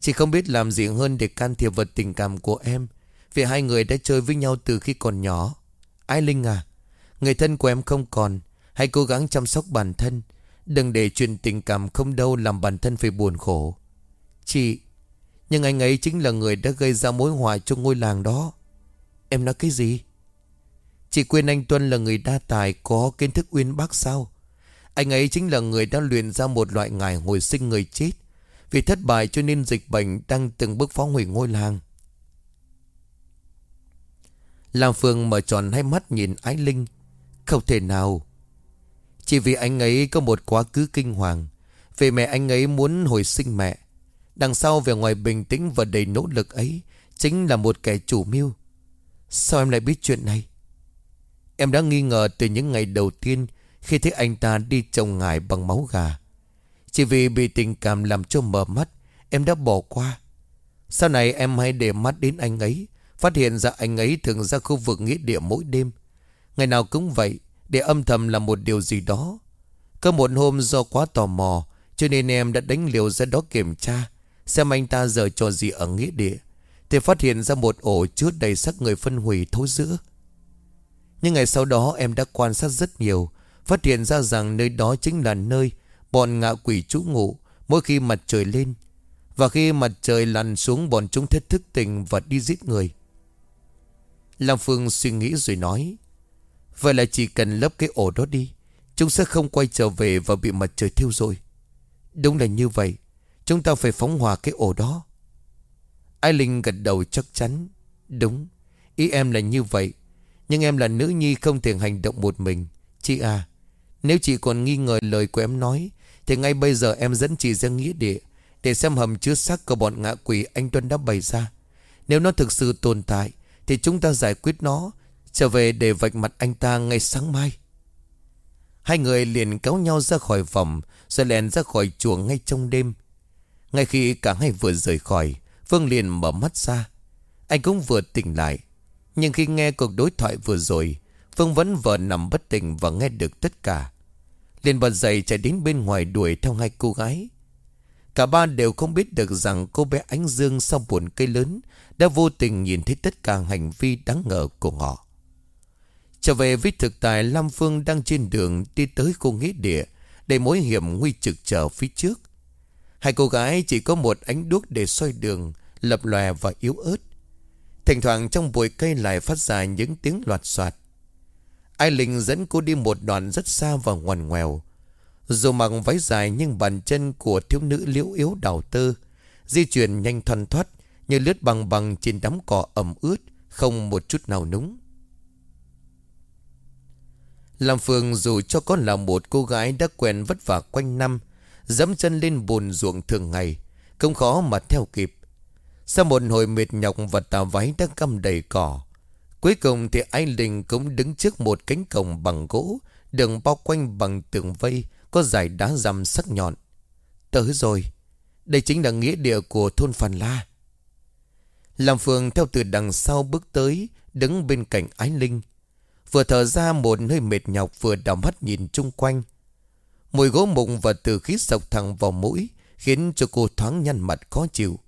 Chị không biết làm gì hơn để can thiệp vào tình cảm của em. Vì hai người đã chơi với nhau từ khi còn nhỏ. Ai Linh à Người thân của em không còn. Hãy cố gắng chăm sóc bản thân. Đừng để chuyện tình cảm không đâu làm bản thân phải buồn khổ. Chị, Nhưng anh ấy chính là người đã gây ra mối họa cho ngôi làng đó. Em nói cái gì? Chị quên anh Tuân là người đa tài, Có kiến thức uyên bác sao? Anh ấy chính là người đã luyện ra một loại ngải hồi sinh người chết. Vì thất bại cho nên dịch bệnh Đang từng bước phá hủy ngôi làng. Lam Phương mở tròn hai mắt nhìn Ái Linh. Không thể nào. Chỉ vì anh ấy có một quá khứ kinh hoàng. Về mẹ anh ấy muốn hồi sinh mẹ. Đằng sau về ngoài bình tĩnh và đầy nỗ lực ấy Chính là một kẻ chủ mưu. Sao em lại biết chuyện này? Em đã nghi ngờ từ những ngày đầu tiên Khi thấy anh ta đi trồng ngải bằng máu gà. Chỉ vì bị tình cảm làm cho mờ mắt, Em đã bỏ qua. Sau này em hay để mắt đến anh ấy, Phát hiện ra anh ấy thường ra khu vực nghĩa địa mỗi đêm. Ngày nào cũng vậy, Để âm thầm làm một điều gì đó. Có một hôm do quá tò mò, Cho nên em đã đánh liều ra đó kiểm tra, Xem anh ta giờ trò gì ở nghĩa địa, Thì phát hiện ra một ổ chứa đầy xác người phân hủy thối giữa. Nhưng ngày sau đó em đã quan sát rất nhiều, Phát hiện ra rằng nơi đó chính là nơi Bọn ngạ quỷ trú ngụ Mỗi khi mặt trời lên, Và khi mặt trời lặn xuống Bọn chúng thích thức tình và đi giết người. Lam Phương suy nghĩ rồi nói, Vậy là chỉ cần lấp cái ổ đó đi, Chúng sẽ không quay trở về Và bị mặt trời thiêu rồi Đúng là như vậy, Chúng ta phải phóng hỏa cái ổ đó. Ai Linh gật đầu chắc chắn, Đúng, Ý em là như vậy, nhưng em là nữ nhi không thể hành động một mình. Chị à Nếu chị còn nghi ngờ lời của em nói thì ngay bây giờ em dẫn chị ra nghĩa địa, Để xem hầm chứa xác của bọn ngạ quỷ anh Tuân đã bày ra. Nếu nó thực sự tồn tại, Thì chúng ta giải quyết nó, Trở về để vạch mặt anh ta ngay sáng mai. Hai người liền kéo nhau ra khỏi phòng, Rồi lèn ra khỏi chùa ngay trong đêm. Ngay khi cả hai vừa rời khỏi, Phương liền mở mắt ra. Anh cũng vừa tỉnh lại, nhưng khi nghe cuộc đối thoại vừa rồi, Phương vẫn vờ nằm bất tỉnh và nghe được tất cả liền bật dậy chạy đến bên ngoài đuổi theo hai cô gái. Cả ba đều không biết được rằng cô bé Ánh Dương sau buồn cây lớn Đã vô tình nhìn thấy tất cả hành vi đáng ngờ của họ. Trở về với thực tại, Lam Phương đang trên đường đi tới khu nghĩa địa Để mối hiểm nguy trực chờ phía trước. Hai cô gái chỉ có một ánh đuốc để soi đường, Lập lòe và yếu ớt. Thỉnh thoảng trong bụi cây lại phát ra những tiếng loạt soạt. Ai Linh dẫn cô đi một đoạn rất xa và ngoằn ngoèo. Dù mặc váy dài nhưng bàn chân của thiếu nữ liễu yếu đào tơ. Di chuyển nhanh thoăn thoát như lướt bằng bằng trên đám cỏ ẩm ướt, không một chút nào núng. Làm Phương dù cho con là một cô gái đã quen vất vả quanh năm, dẫm chân lên bùn ruộng thường ngày, không khó mà theo kịp. Sau một hồi mệt nhọc và tà váy đã căm đầy cỏ Cuối cùng thì anh Linh cũng đứng trước một cánh cổng bằng gỗ, Đường bao quanh bằng tường vây, Có dải đá răm sắc nhọn. Tới rồi, Đây chính là nghĩa địa của thôn Phàn La. Làm phường theo từ đằng sau bước tới, Đứng bên cạnh ái linh. Vừa thở ra một hơi mệt nhọc, Vừa đảo mắt nhìn chung quanh. Mùi gỗ mụng và từ khí sộc thẳng vào mũi, Khiến cho cô thoáng nhăn mặt khó chịu.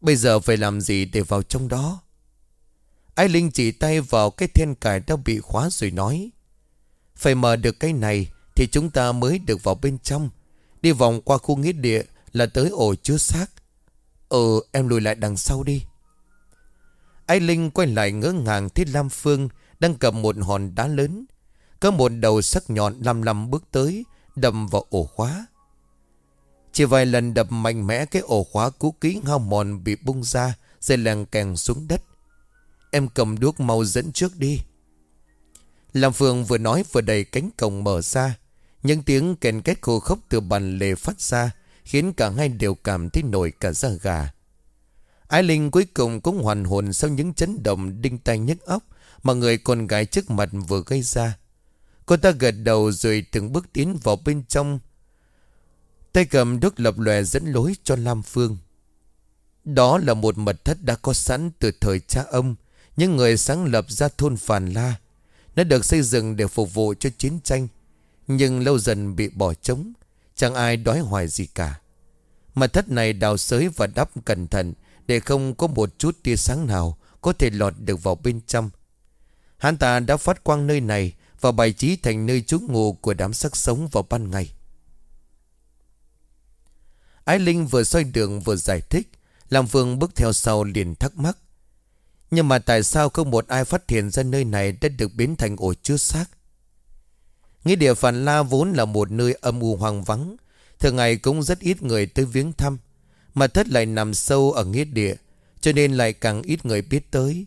Bây giờ phải làm gì để vào trong đó? Ai Linh chỉ tay vào cái then cài đã bị khóa rồi nói, Phải mở được cái này Thì chúng ta mới được vào bên trong. Đi vòng qua khu nghĩa địa Là tới ổ chứa xác. Ừ em lùi lại đằng sau đi. Ai Linh quay lại ngỡ ngàng Thấy Lam Phương đang cầm một hòn đá lớn, Có một đầu sắc nhọn lăm lăm bước tới, Đâm vào ổ khóa. Chỉ vài lần đập mạnh mẽ Cái ổ khóa cũ kỹ hao mòn bị bung ra Rồi lèn kèng xuống đất. Em cầm đuốc mau dẫn trước đi. Lam Phương vừa nói vừa đẩy cánh cổng mở ra. Những tiếng kèn két khô khốc từ bàn lề phát ra Khiến cả hai đều cảm thấy nổi cả da gà. Ái Linh cuối cùng cũng hoàn hồn Sau những chấn động đinh tay nhức óc Mà người con gái trước mặt vừa gây ra. Cô ta gật đầu rồi từng bước tiến vào bên trong. Tay cầm đuốc lập lòe dẫn lối cho Lam Phương. Đó là một mật thất đã có sẵn từ thời cha ông. Những người sáng lập ra thôn Phàn La Nó được xây dựng để phục vụ cho chiến tranh, Nhưng lâu dần bị bỏ trống, Chẳng ai đói hoài gì cả. Mà thất này đào sới và đắp cẩn thận Để không có một chút tia sáng nào Có thể lọt được vào bên trong. Hắn ta đã phát quang nơi này Và bày trí thành nơi trú ngụ Của đám sắc sống vào ban ngày. Ái Linh vừa xoay đường vừa giải thích làm Phương bước theo sau liền thắc mắc. Nhưng mà tại sao không một ai phát hiện ra nơi này Đã được biến thành ổ chứa xác? Nghĩa địa Phản La vốn là một nơi âm u hoang vắng. Thường ngày cũng rất ít người tới viếng thăm, Mà thất lại nằm sâu ở nghĩa địa, Cho nên lại càng ít người biết tới.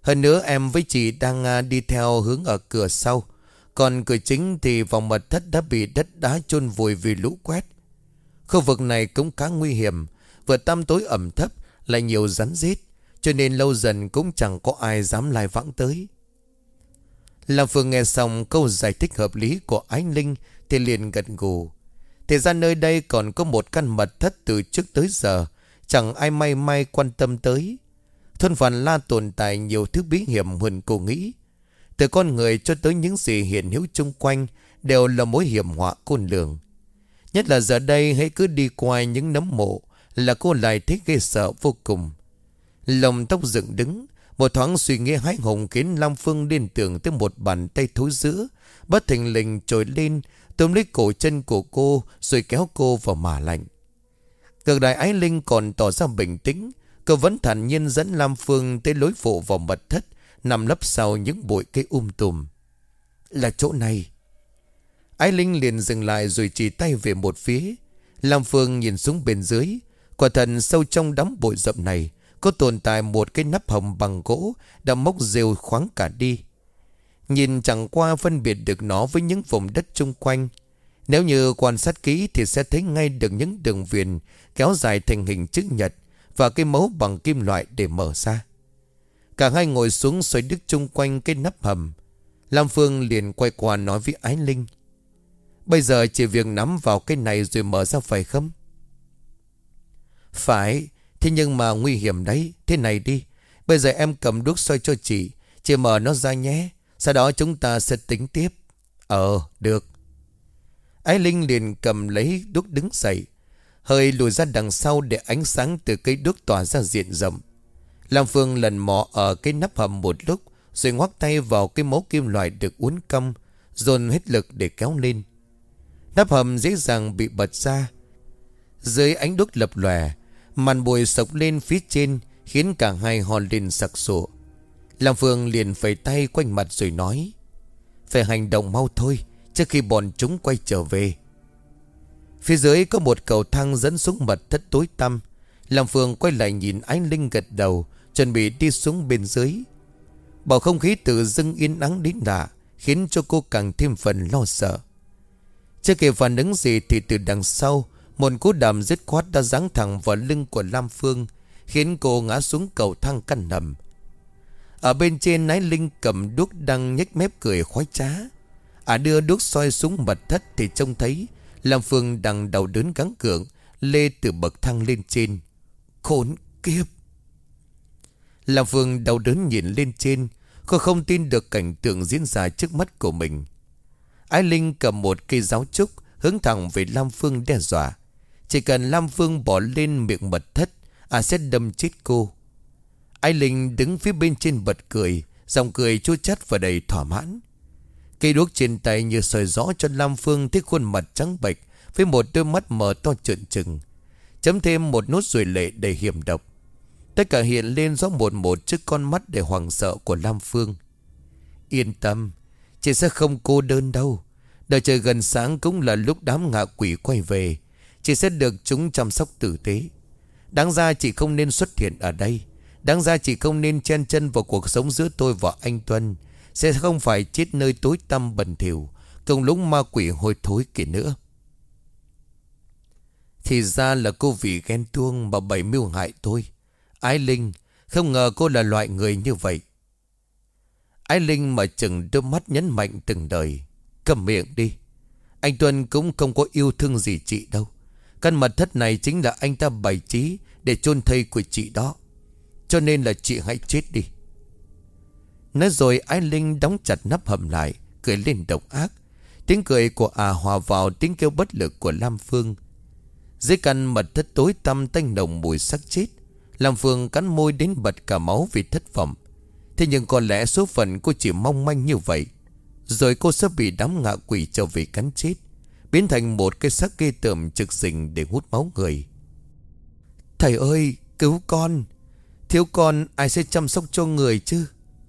Hơn nữa em với chị đang à, đi theo hướng ở cửa sau. Còn cửa chính thì vòng mật thất đã bị đất đá chôn vùi vì lũ quét. Khu vực này cũng khá nguy hiểm, Vừa tăm tối ẩm thấp, Lại nhiều rắn rết. Cho nên lâu dần cũng chẳng có ai dám lai vãng tới. Lam Phương nghe xong câu giải thích hợp lý của Ánh Linh, Thì liền gật gù. Thì ra nơi đây còn có một căn mật thất từ trước tới giờ, Chẳng ai may may quan tâm tới. Thôn Phàn La tồn tại nhiều thứ bí hiểm hơn cô nghĩ. Từ con người cho tới những gì hiện hữu chung quanh Đều là mối hiểm họa côn lường. Nhất là giờ đây hãy cứ đi qua những nấm mộ Là cô lại thấy ghê sợ vô cùng. Lòng tóc dựng đứng một thoáng suy nghĩ hái hùng khiến Lam Phương liên tưởng tới một bàn tay thối giữa. Bất thình lình trồi lên, tôm lấy cổ chân của cô rồi kéo cô vào mà lạnh. Cực đại ái linh còn tỏ ra bình tĩnh. Cô vẫn thản nhiên dẫn Lam Phương tới lối phụ vào mật thất, nằm lấp sau những bụi cây um tùm. Là chỗ này. Ái Linh liền dừng lại rồi chỉ tay về một phía. Lam Phương nhìn xuống bên dưới. Quả thần sâu trong đám bụi rậm này có tồn tại một cái nắp hầm bằng gỗ Đã mốc rêu khoáng cả đi. Nhìn chẳng qua phân biệt được nó với những vùng đất chung quanh, Nếu như quan sát kỹ thì sẽ thấy ngay được những đường viền Kéo dài thành hình chữ nhật Và cái mấu bằng kim loại để mở ra. Cả hai ngồi xuống xoay đứt chung quanh cái nắp hầm. Lam Phương liền quay qua nói với Ái Linh, Bây giờ chỉ việc nắm vào cái này rồi mở ra phải không? Phải Thế nhưng mà nguy hiểm đấy. Thế này đi. Bây giờ em cầm đuốc soi cho chị. Chị mở nó ra nhé. Sau đó chúng ta sẽ tính tiếp. Ờ được. Ái Linh liền cầm lấy đuốc đứng dậy. Hơi lùi ra đằng sau để ánh sáng từ cây đuốc tỏa ra diện rộng. Lam Phương lần mò ở cái nắp hầm một lúc, Rồi ngoắc tay vào cái mấu kim loại được uốn cong, Dồn hết lực để kéo lên. Nắp hầm dễ dàng bị bật ra. Dưới ánh đuốc lập lòe Màn bụi sộc lên phía trên Khiến cả hai hòn lên sặc sụa Lam Phương liền phẩy tay quanh mặt rồi nói, Phải hành động mau thôi, Trước khi bọn chúng quay trở về. Phía dưới có một cầu thang dẫn xuống mật thất tối tăm. Lam Phương quay lại nhìn ánh Linh gật đầu, Chuẩn bị đi xuống bên dưới. Bầu không khí tự dưng yên ắng đến lạ, Khiến cho cô càng thêm phần lo sợ. Chưa kịp phản ứng gì thì từ đằng sau một cú đầm dứt khoát đã giáng thẳng vào lưng của Lam Phương, Khiến cô ngã xuống cầu thang căn nằm. Ở bên trên nái Linh cầm đuốc đang nhếch mép cười khoái trá. À đưa đuốc soi xuống mật thất thì trông thấy Lam Phương đang đầu đớn gắng cưỡng Lê từ bậc thang lên trên. Khốn kiếp! Lam Phương đau đớn nhìn lên trên, Cô không tin được cảnh tượng diễn ra trước mắt của mình. Ái Linh cầm một cây giáo trúc Hướng thẳng về Lam Phương đe dọa. Chỉ cần Lam Phương bỏ lên miệng mật thất À sẽ đâm chết cô. Ai Linh đứng phía bên trên bật cười, Giọng cười chua chát và đầy thỏa mãn. Cây đuốc trên tay như soi rõ cho Lam Phương thấy khuôn mặt trắng bệch, Với một đôi mắt mờ to trợn trừng. Chấm thêm một nốt ruồi lệ đầy hiểm độc. Tất cả hiện lên rõ một một trước con mắt đầy hoàng sợ của Lam Phương Yên tâm, Chị sẽ không cô đơn đâu. Đợi trời gần sáng cũng là lúc đám ngạ quỷ quay về. Chị sẽ được chúng chăm sóc tử tế. Đáng ra chị không nên xuất hiện ở đây. Đáng ra chị không nên chen chân vào cuộc sống giữa tôi và anh Tuân. Sẽ không phải chết nơi tối tăm bẩn thỉu Công lúc ma quỷ hôi thối kể nữa. Thì ra là cô vì ghen tuông mà bày mưu hại tôi. Ái Linh, Không ngờ cô là loại người như vậy. Ái Linh mà chừng đôi mắt nhấn mạnh từng đời, Cầm miệng đi. Anh Tuân cũng không có yêu thương gì chị đâu. Căn mật thất này chính là anh ta bày trí Để chôn thây của chị đó. Cho nên là chị hãy chết đi. Nói rồi Ái Linh đóng chặt nắp hầm lại, Cười lên độc ác. Tiếng cười của à hòa vào tiếng kêu bất lực của Lam Phương. Dưới căn mật thất tối tăm tanh nồng mùi sắc chết, Lam Phương cắn môi đến bật cả máu vì thất vọng. Thế nhưng có lẽ số phận cô chỉ mong manh như vậy, Rồi cô sẽ bị đám ngạ quỷ trở về cắn chết. Biến thành một cái xác ghê tởm trực sình để hút máu người. Thầy ơi, cứu con. Thiếu con, ai sẽ chăm sóc cho người chứ?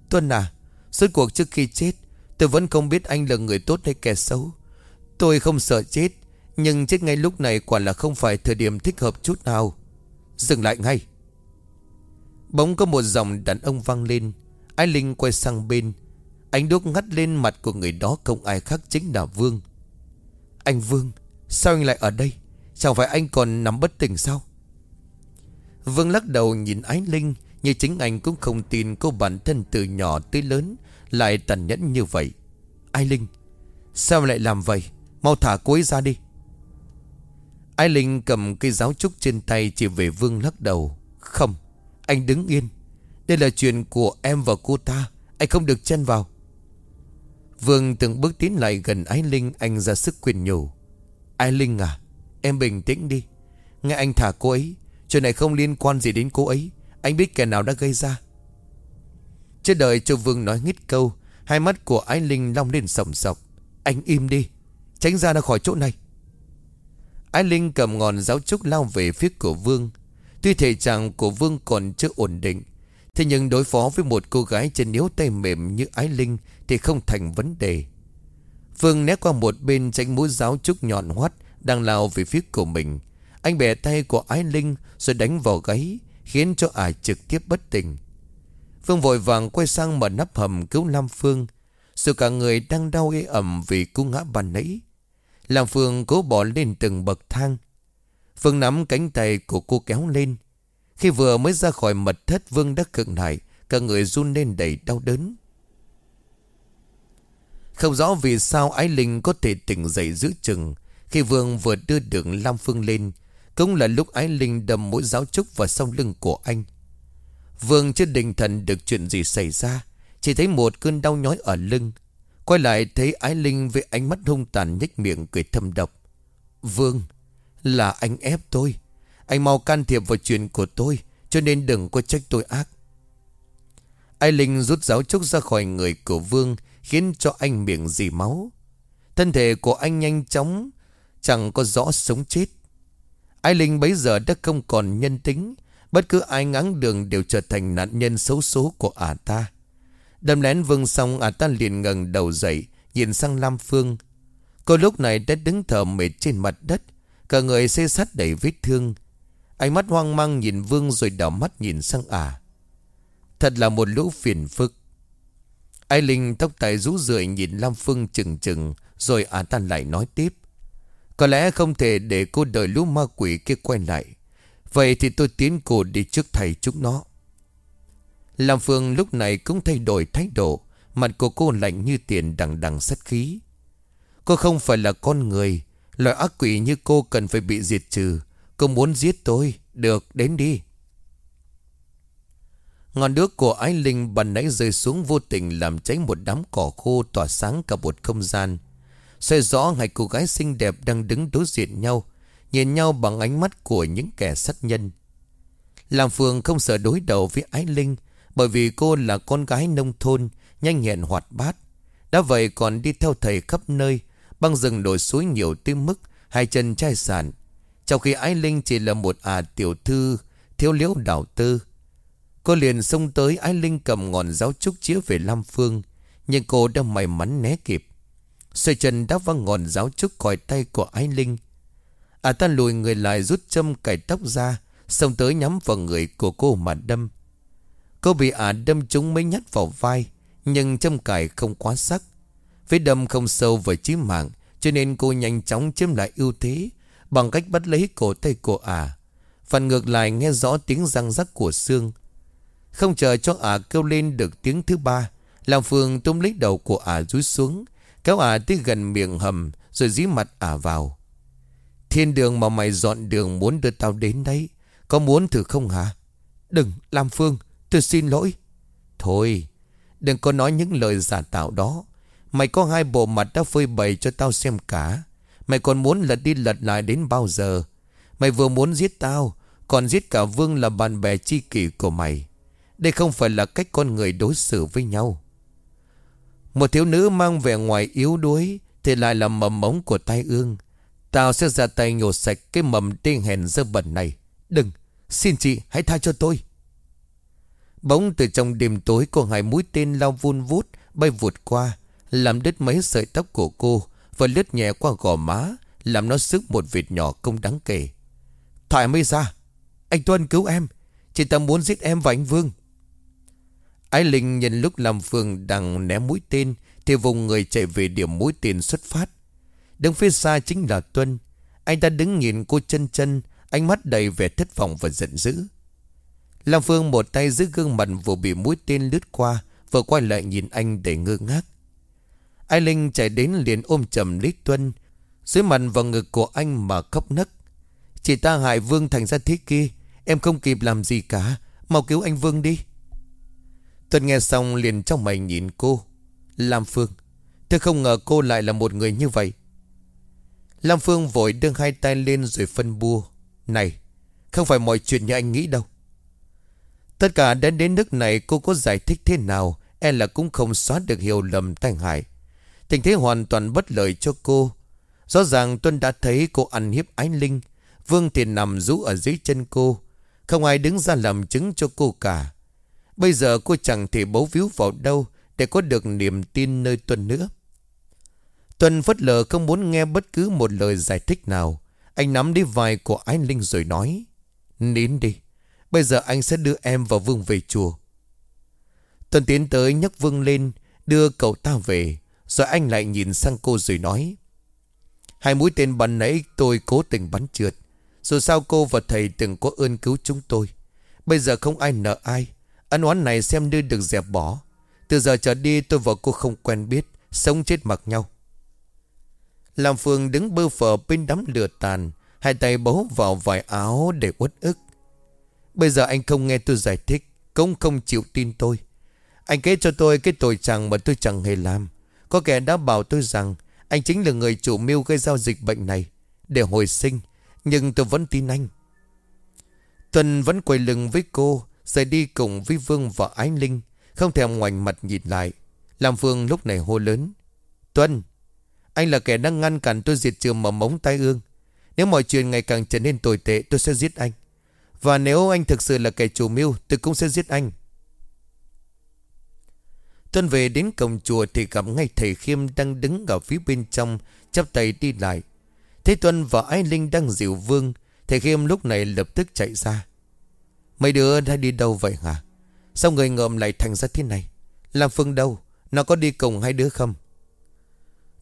Tuân à Suốt cuộc trước khi chết, Tôi vẫn không biết anh là người tốt hay kẻ xấu. Tôi không sợ chết, Nhưng chết ngay lúc này quả là không phải thời điểm thích hợp chút nào. Dừng lại ngay. Bỗng có một dòng đàn ông vang lên. Ái Linh quay sang bên. Ánh đuốc ngắt lên mặt của người đó không ai khác chính là Vương. Anh Vương, Sao anh lại ở đây? Chẳng phải anh còn nằm bất tỉnh sao? Vương lắc đầu nhìn Ái Linh Như chính anh cũng không tin cô bản thân từ nhỏ tới lớn Lại tàn nhẫn như vậy. Ái Linh, Sao lại làm vậy? Mau thả cô ấy ra đi. Ái Linh cầm cây giáo trúc trên tay Chỉ về Vương lắc đầu. Không, Anh đứng yên. Đây là chuyện của em và cô ta. Anh không được chen vào. Vương từng bước tiến lại gần Ái Linh, Anh ra sức quyền nhủ. Ái Linh à Em bình tĩnh đi. Nghe anh thả cô ấy, Chuyện này không liên quan gì đến cô ấy. Anh biết kẻ nào đã gây ra. Chưa đợi cho Vương nói nghít câu, Hai mắt của Ái Linh long lên sòng sọc. Anh im đi, Tránh ra ra khỏi chỗ này. Ái Linh cầm ngọn giáo trúc lao về phía của Vương. Tuy thể trạng của Vương còn chưa ổn định Thế nhưng đối phó với một cô gái trên yếu tay mềm như Ái Linh Thì không thành vấn đề. Phương né qua một bên tránh mũi giáo trúc nhọn hoắt Đang lao về phía của mình. Anh bẻ tay của Ái Linh Rồi đánh vào gáy, Khiến cho ải trực tiếp bất tỉnh. Phương vội vàng quay sang mở nắp hầm cứu Lam Phương. Sự cả người đang đau ê ẩm vì cú ngã bàn nãy, Lam Phương cố bỏ lên từng bậc thang. Phương nắm cánh tay của cô kéo lên khi vừa mới ra khỏi mật thất Vương đã cực lại Cả người run lên đầy đau đớn. Không rõ vì sao Ái Linh có thể tỉnh dậy giữ chừng, Khi Vương vừa đưa đường Lam Phương lên, Cũng là lúc Ái Linh đâm mũi giáo trúc vào sau lưng của anh. Vương chưa định thần được chuyện gì xảy ra, Chỉ thấy một cơn đau nhói ở lưng. Quay lại thấy Ái Linh với ánh mắt hung tàn nhếch miệng cười thâm độc. Vương, Là anh ép tôi anh mau can thiệp vào chuyện của tôi, Cho nên đừng có trách tôi ác. Ai Linh rút giáo trúc ra khỏi người của Vương, Khiến cho anh miệng dì máu. Thân thể của anh nhanh chóng, Chẳng có rõ sống chết. Ai Linh bấy giờ đã không còn nhân tính, Bất cứ ai ngáng đường đều trở thành nạn nhân xấu số của ả ta. Đâm lén vương xong, ả ta liền ngẩng đầu dậy, Nhìn sang Lam Phương. Cô lúc này đã đứng thở mệt trên mặt đất, Cả người xê sắt đầy vết thương. Ánh mắt hoang mang nhìn Vương rồi đảo mắt nhìn sang ả. Thật là một lũ phiền phức. Ai Linh tóc tài rú rượi nhìn Lam Phương chừng chừng, rồi ả ta lại nói tiếp. Có lẽ không thể để cô đợi lũ ma quỷ kia quay lại. Vậy thì tôi tiến cô đi trước thầy chúng nó. Lam Phương lúc này cũng thay đổi thái độ. Mặt của cô lạnh như tiền đằng đằng sắt khí. Cô không phải là con người. Loại ác quỷ như cô cần phải bị diệt trừ. Cô muốn giết tôi. Được, đến đi. Ngọn đuốc của ái linh bần nãy rơi xuống vô tình Làm cháy một đám cỏ khô tỏa sáng cả một không gian. Xoay rõ hai cô gái xinh đẹp đang đứng đối diện nhau, Nhìn nhau bằng ánh mắt của những kẻ sát nhân. Lam Phương không sợ đối đầu với Ái Linh, Bởi vì cô là con gái nông thôn, Nhanh nhẹn hoạt bát. Đã vậy còn đi theo thầy khắp nơi, Băng rừng đồi suối nhiều tới mức Hai chân chai sản trong khi Ái Linh chỉ là một à tiểu thư, Thiếu liễu đảo tư, Cô liền xông tới Ái Linh cầm ngọn giáo trúc chĩa về Lam Phương, Nhưng cô đã may mắn né kịp. Xoay chân đáp văng ngọn giáo trúc khỏi tay của Ái Linh. À ta lùi người lại rút châm cải tóc ra, Xông tới nhắm vào người của cô mà đâm. Cô bị ả đâm trúng mấy nhát vào vai, Nhưng châm cải không quá sắc. Vết đâm không sâu vào chí mạng, Cho nên cô nhanh chóng chiếm lại ưu thế. Bằng cách bắt lấy cổ tay của ả. Phần ngược lại nghe rõ tiếng răng rắc của xương Không chờ cho ả kêu lên được tiếng thứ ba Làm Phương túm lấy đầu của ả rúi xuống, Kéo ả tới gần miệng hầm, Rồi dí mặt ả vào. Thiên đường mà mày dọn đường muốn đưa tao đến đấy, Có muốn thử không hả? Đừng, Lam Phương, Tôi xin lỗi. Thôi, Đừng có nói những lời giả tạo đó. Mày có hai bộ mặt đã phơi bày cho tao xem cả. Mày còn muốn lật đi lật lại đến bao giờ? Mày vừa muốn giết tao, Còn giết cả Vương là bạn bè tri kỷ của mày. Đây không phải là cách con người đối xử với nhau. Một thiếu nữ mang vẻ ngoài yếu đuối, Thì lại là mầm mống của tai ương. Tao sẽ ra tay nhổ sạch cái mầm đen hèn dơ bẩn này. Đừng, Xin chị hãy tha cho tôi. Bóng từ trong đêm tối của hai mũi tên lao vun vút Bay vụt qua, Làm đứt mấy sợi tóc của cô vừa lướt nhẹ qua gò má, Làm nó sức một vệt nhỏ không đáng kể. Thoại mới ra, Anh Tuân cứu em, Chị ta muốn giết em và anh Vương. Ái Linh nhìn lúc làm Phương đang ném mũi tên, Thì vùng người chạy về điểm mũi tên xuất phát. Đứng phía xa chính là Tuân. Anh ta đứng nhìn cô chân chân, Ánh mắt đầy vẻ thất vọng và giận dữ. Lam Phương một tay giữ gương mặt vừa bị mũi tên lướt qua, Vừa quay lại nhìn anh để ngơ ngác. Ai Linh chạy đến liền ôm chầm Lý Tuân, Dưới mặt vào ngực của anh mà khóc nấc. Chị ta hại Vương thành ra thế kia, Em không kịp làm gì cả, Mau cứu anh Vương đi. Tuân nghe xong liền trong mày nhìn cô, Lam Phương. Tôi không ngờ cô lại là một người như vậy. Lam Phương vội đưa hai tay lên rồi phân bua. Này, Không phải mọi chuyện như anh nghĩ đâu. Tất cả đến đến nước này, cô có giải thích thế nào E là cũng không xóa được hiểu lầm tai hại. Tình thế hoàn toàn bất lợi cho cô Rõ ràng Tuân đã thấy cô ăn hiếp ái linh Vương thì nằm rũ ở dưới chân cô Không ai đứng ra làm chứng cho cô cả Bây giờ cô chẳng thể bấu víu vào đâu Để có được niềm tin nơi Tuân nữa Tuân phất lờ không muốn nghe bất cứ một lời giải thích nào. Anh nắm đi vai của Ái Linh rồi nói. Nín đi. Bây giờ anh sẽ đưa em và Vương về chùa. Tuân tiến tới nhấc Vương lên. Đưa cậu ta về. Rồi anh lại nhìn sang cô rồi nói. Hai mũi tên bắn nãy tôi cố tình bắn trượt. Dù sao cô và thầy từng có ơn cứu chúng tôi. Bây giờ không ai nợ ai. Ân oán này xem như được dẹp bỏ. Từ giờ trở đi tôi và cô không quen biết. Sống chết mặc nhau. làm Phương đứng bơ phờ bên đám lửa tàn, Hai tay bấu vào vải áo để uất ức Bây giờ anh không nghe tôi giải thích, Cũng không chịu tin tôi Anh kể cho tôi cái tội chẳng mà tôi chẳng hề làm có kẻ đã bảo tôi rằng Anh chính là người chủ mưu gây giao dịch bệnh này, Để hồi sinh, Nhưng tôi vẫn tin anh. Tuần vẫn quay lưng với cô, Rời đi cùng với Vương và Ái Linh, Không thèm ngoảnh mặt nhìn lại. Làm vương lúc này hô lớn, Tuân, anh là kẻ đang ngăn cản tôi diệt trừ mầm mống tai ương. Nếu mọi chuyện ngày càng trở nên tồi tệ, tôi sẽ giết anh. Và nếu anh thực sự là kẻ chủ mưu, Tôi cũng sẽ giết anh. Tuân về đến cổng chùa Thì gặp ngay thầy Khiêm đang đứng ở phía bên trong, chắp tay đi lại Thế Tuân và Ái Linh đang dịu vương Thầy Khiêm lúc này lập tức chạy ra Mấy đứa đã đi đâu vậy hả Sao người ngợm lại thành ra thế này Làm Phương đâu Nó có đi cùng hai đứa không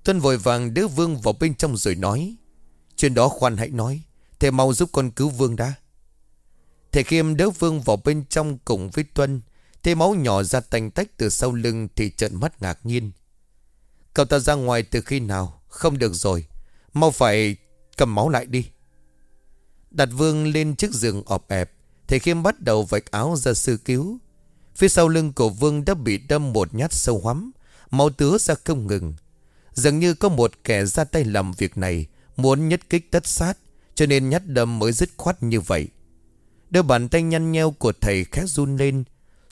Tuân vội vàng đứa Vương vào bên trong rồi nói. Chuyện đó khoan hãy nói. Thầy mau giúp con cứu Vương đã. Thầy Khiêm đỡ Vương vào bên trong cùng với Tuân thế máu nhỏ ra tành tách từ sau lưng thì trợn mắt ngạc nhiên. Cậu ta ra ngoài từ khi nào? Không được rồi. Mau phải cầm máu lại đi. Đặt Vương lên chiếc giường ọp ẹp. Thầy Khiêm bắt đầu vạch áo ra sư cứu. Phía sau lưng của Vương đã bị đâm một nhát sâu hoắm. Máu tứa ra không ngừng. Dường như có một kẻ ra tay làm việc này Muốn nhất kích tất sát, Cho nên nhát đâm mới dứt khoát như vậy Đôi bàn tay nhăn nheo của thầy khẽ run lên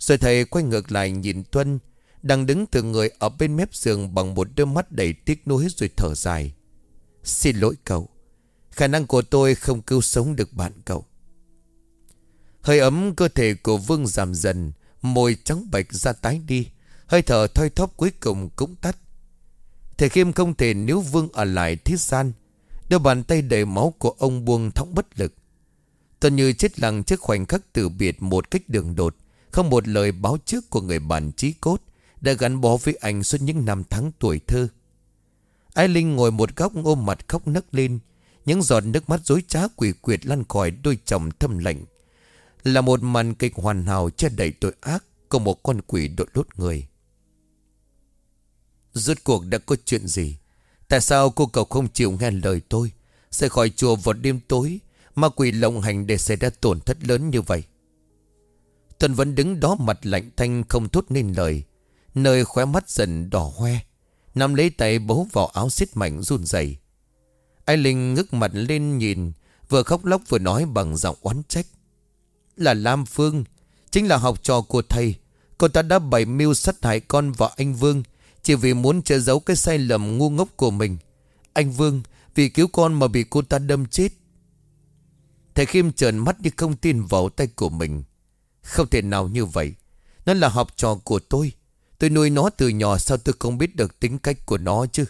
rồi thầy quay ngược lại nhìn Tuân, Đang đứng từ người ở bên mép giường Bằng một đôi mắt đầy tiếc nuối rồi thở dài. Xin lỗi cậu, Khả năng của tôi không cứu sống được bạn cậu. Hơi ấm cơ thể của Vương giảm dần, Môi trắng bệch ra tái đi, Hơi thở thoi thóp cuối cùng cũng tắt. Thầy Khiêm không thể nếu Vương ở lại thiết gian, Đôi bàn tay đầy máu của ông buông thõng bất lực. Tuần như chết lặng trước khoảnh khắc từ biệt một cách đường đột. Không một lời báo trước của người bạn trí cốt Đã gắn bó với anh suốt những năm tháng tuổi thơ. Ai Linh ngồi một góc ôm mặt khóc nấc lên, Những giọt nước mắt dối trá quỷ quyệt lăn khỏi đôi chồng thâm lạnh. Là một màn kịch hoàn hảo che đậy tội ác Của một con quỷ đội lốt người. Rốt cuộc đã có chuyện gì? Tại sao cô cậu không chịu nghe lời tôi? Sẽ khỏi chùa vào đêm tối Ma quỷ lộng hành để xảy ra tổn thất lớn như vậy? Tuần vẫn đứng đó mặt lạnh thanh không thốt nên lời. Nơi khóe mắt dần đỏ hoe. Nắm lấy tay bấu vào áo xít mạnh run rẩy. Ai Linh ngước mặt lên nhìn, Vừa khóc lóc vừa nói bằng giọng oán trách. Là Lam Phương, Chính là học trò của thầy. Cô ta đã bày mưu sát hại con và anh Vương, Chỉ vì muốn che giấu cái sai lầm ngu ngốc của mình. Anh Vương, Vì cứu con mà bị cô ta đâm chết. Thầy Khiêm trợn mắt như không tin vào tay của mình. Không thể nào như vậy. Nó là học trò của tôi. Tôi nuôi nó từ nhỏ, sao tôi không biết được tính cách của nó chứ?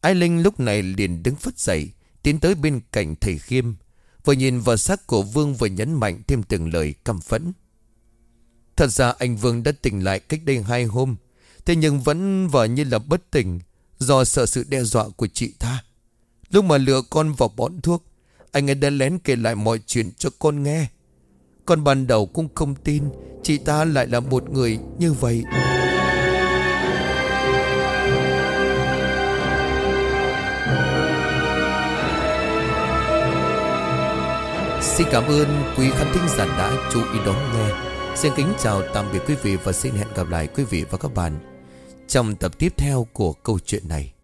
Ai Linh lúc này liền đứng phất dậy, Tiến tới bên cạnh thầy Khiêm, Vừa nhìn vào xác của Vương vừa nhấn mạnh thêm từng lời căm phẫn. Thật ra anh Vương đã tỉnh lại cách đây hai hôm, Thế nhưng vẫn vờ như là bất tỉnh Do sợ sự đe dọa của chị ta. Lúc mà lừa con vào bọn thuốc, Anh ấy đã lén kể lại mọi chuyện cho con nghe. Con ban đầu cũng không tin Chị ta lại là một người như vậy. Xin cảm ơn quý khán thính giả đã chú ý đón nghe. Xin kính chào tạm biệt quý vị và xin hẹn gặp lại quý vị và các bạn Trong tập tiếp theo của câu chuyện này.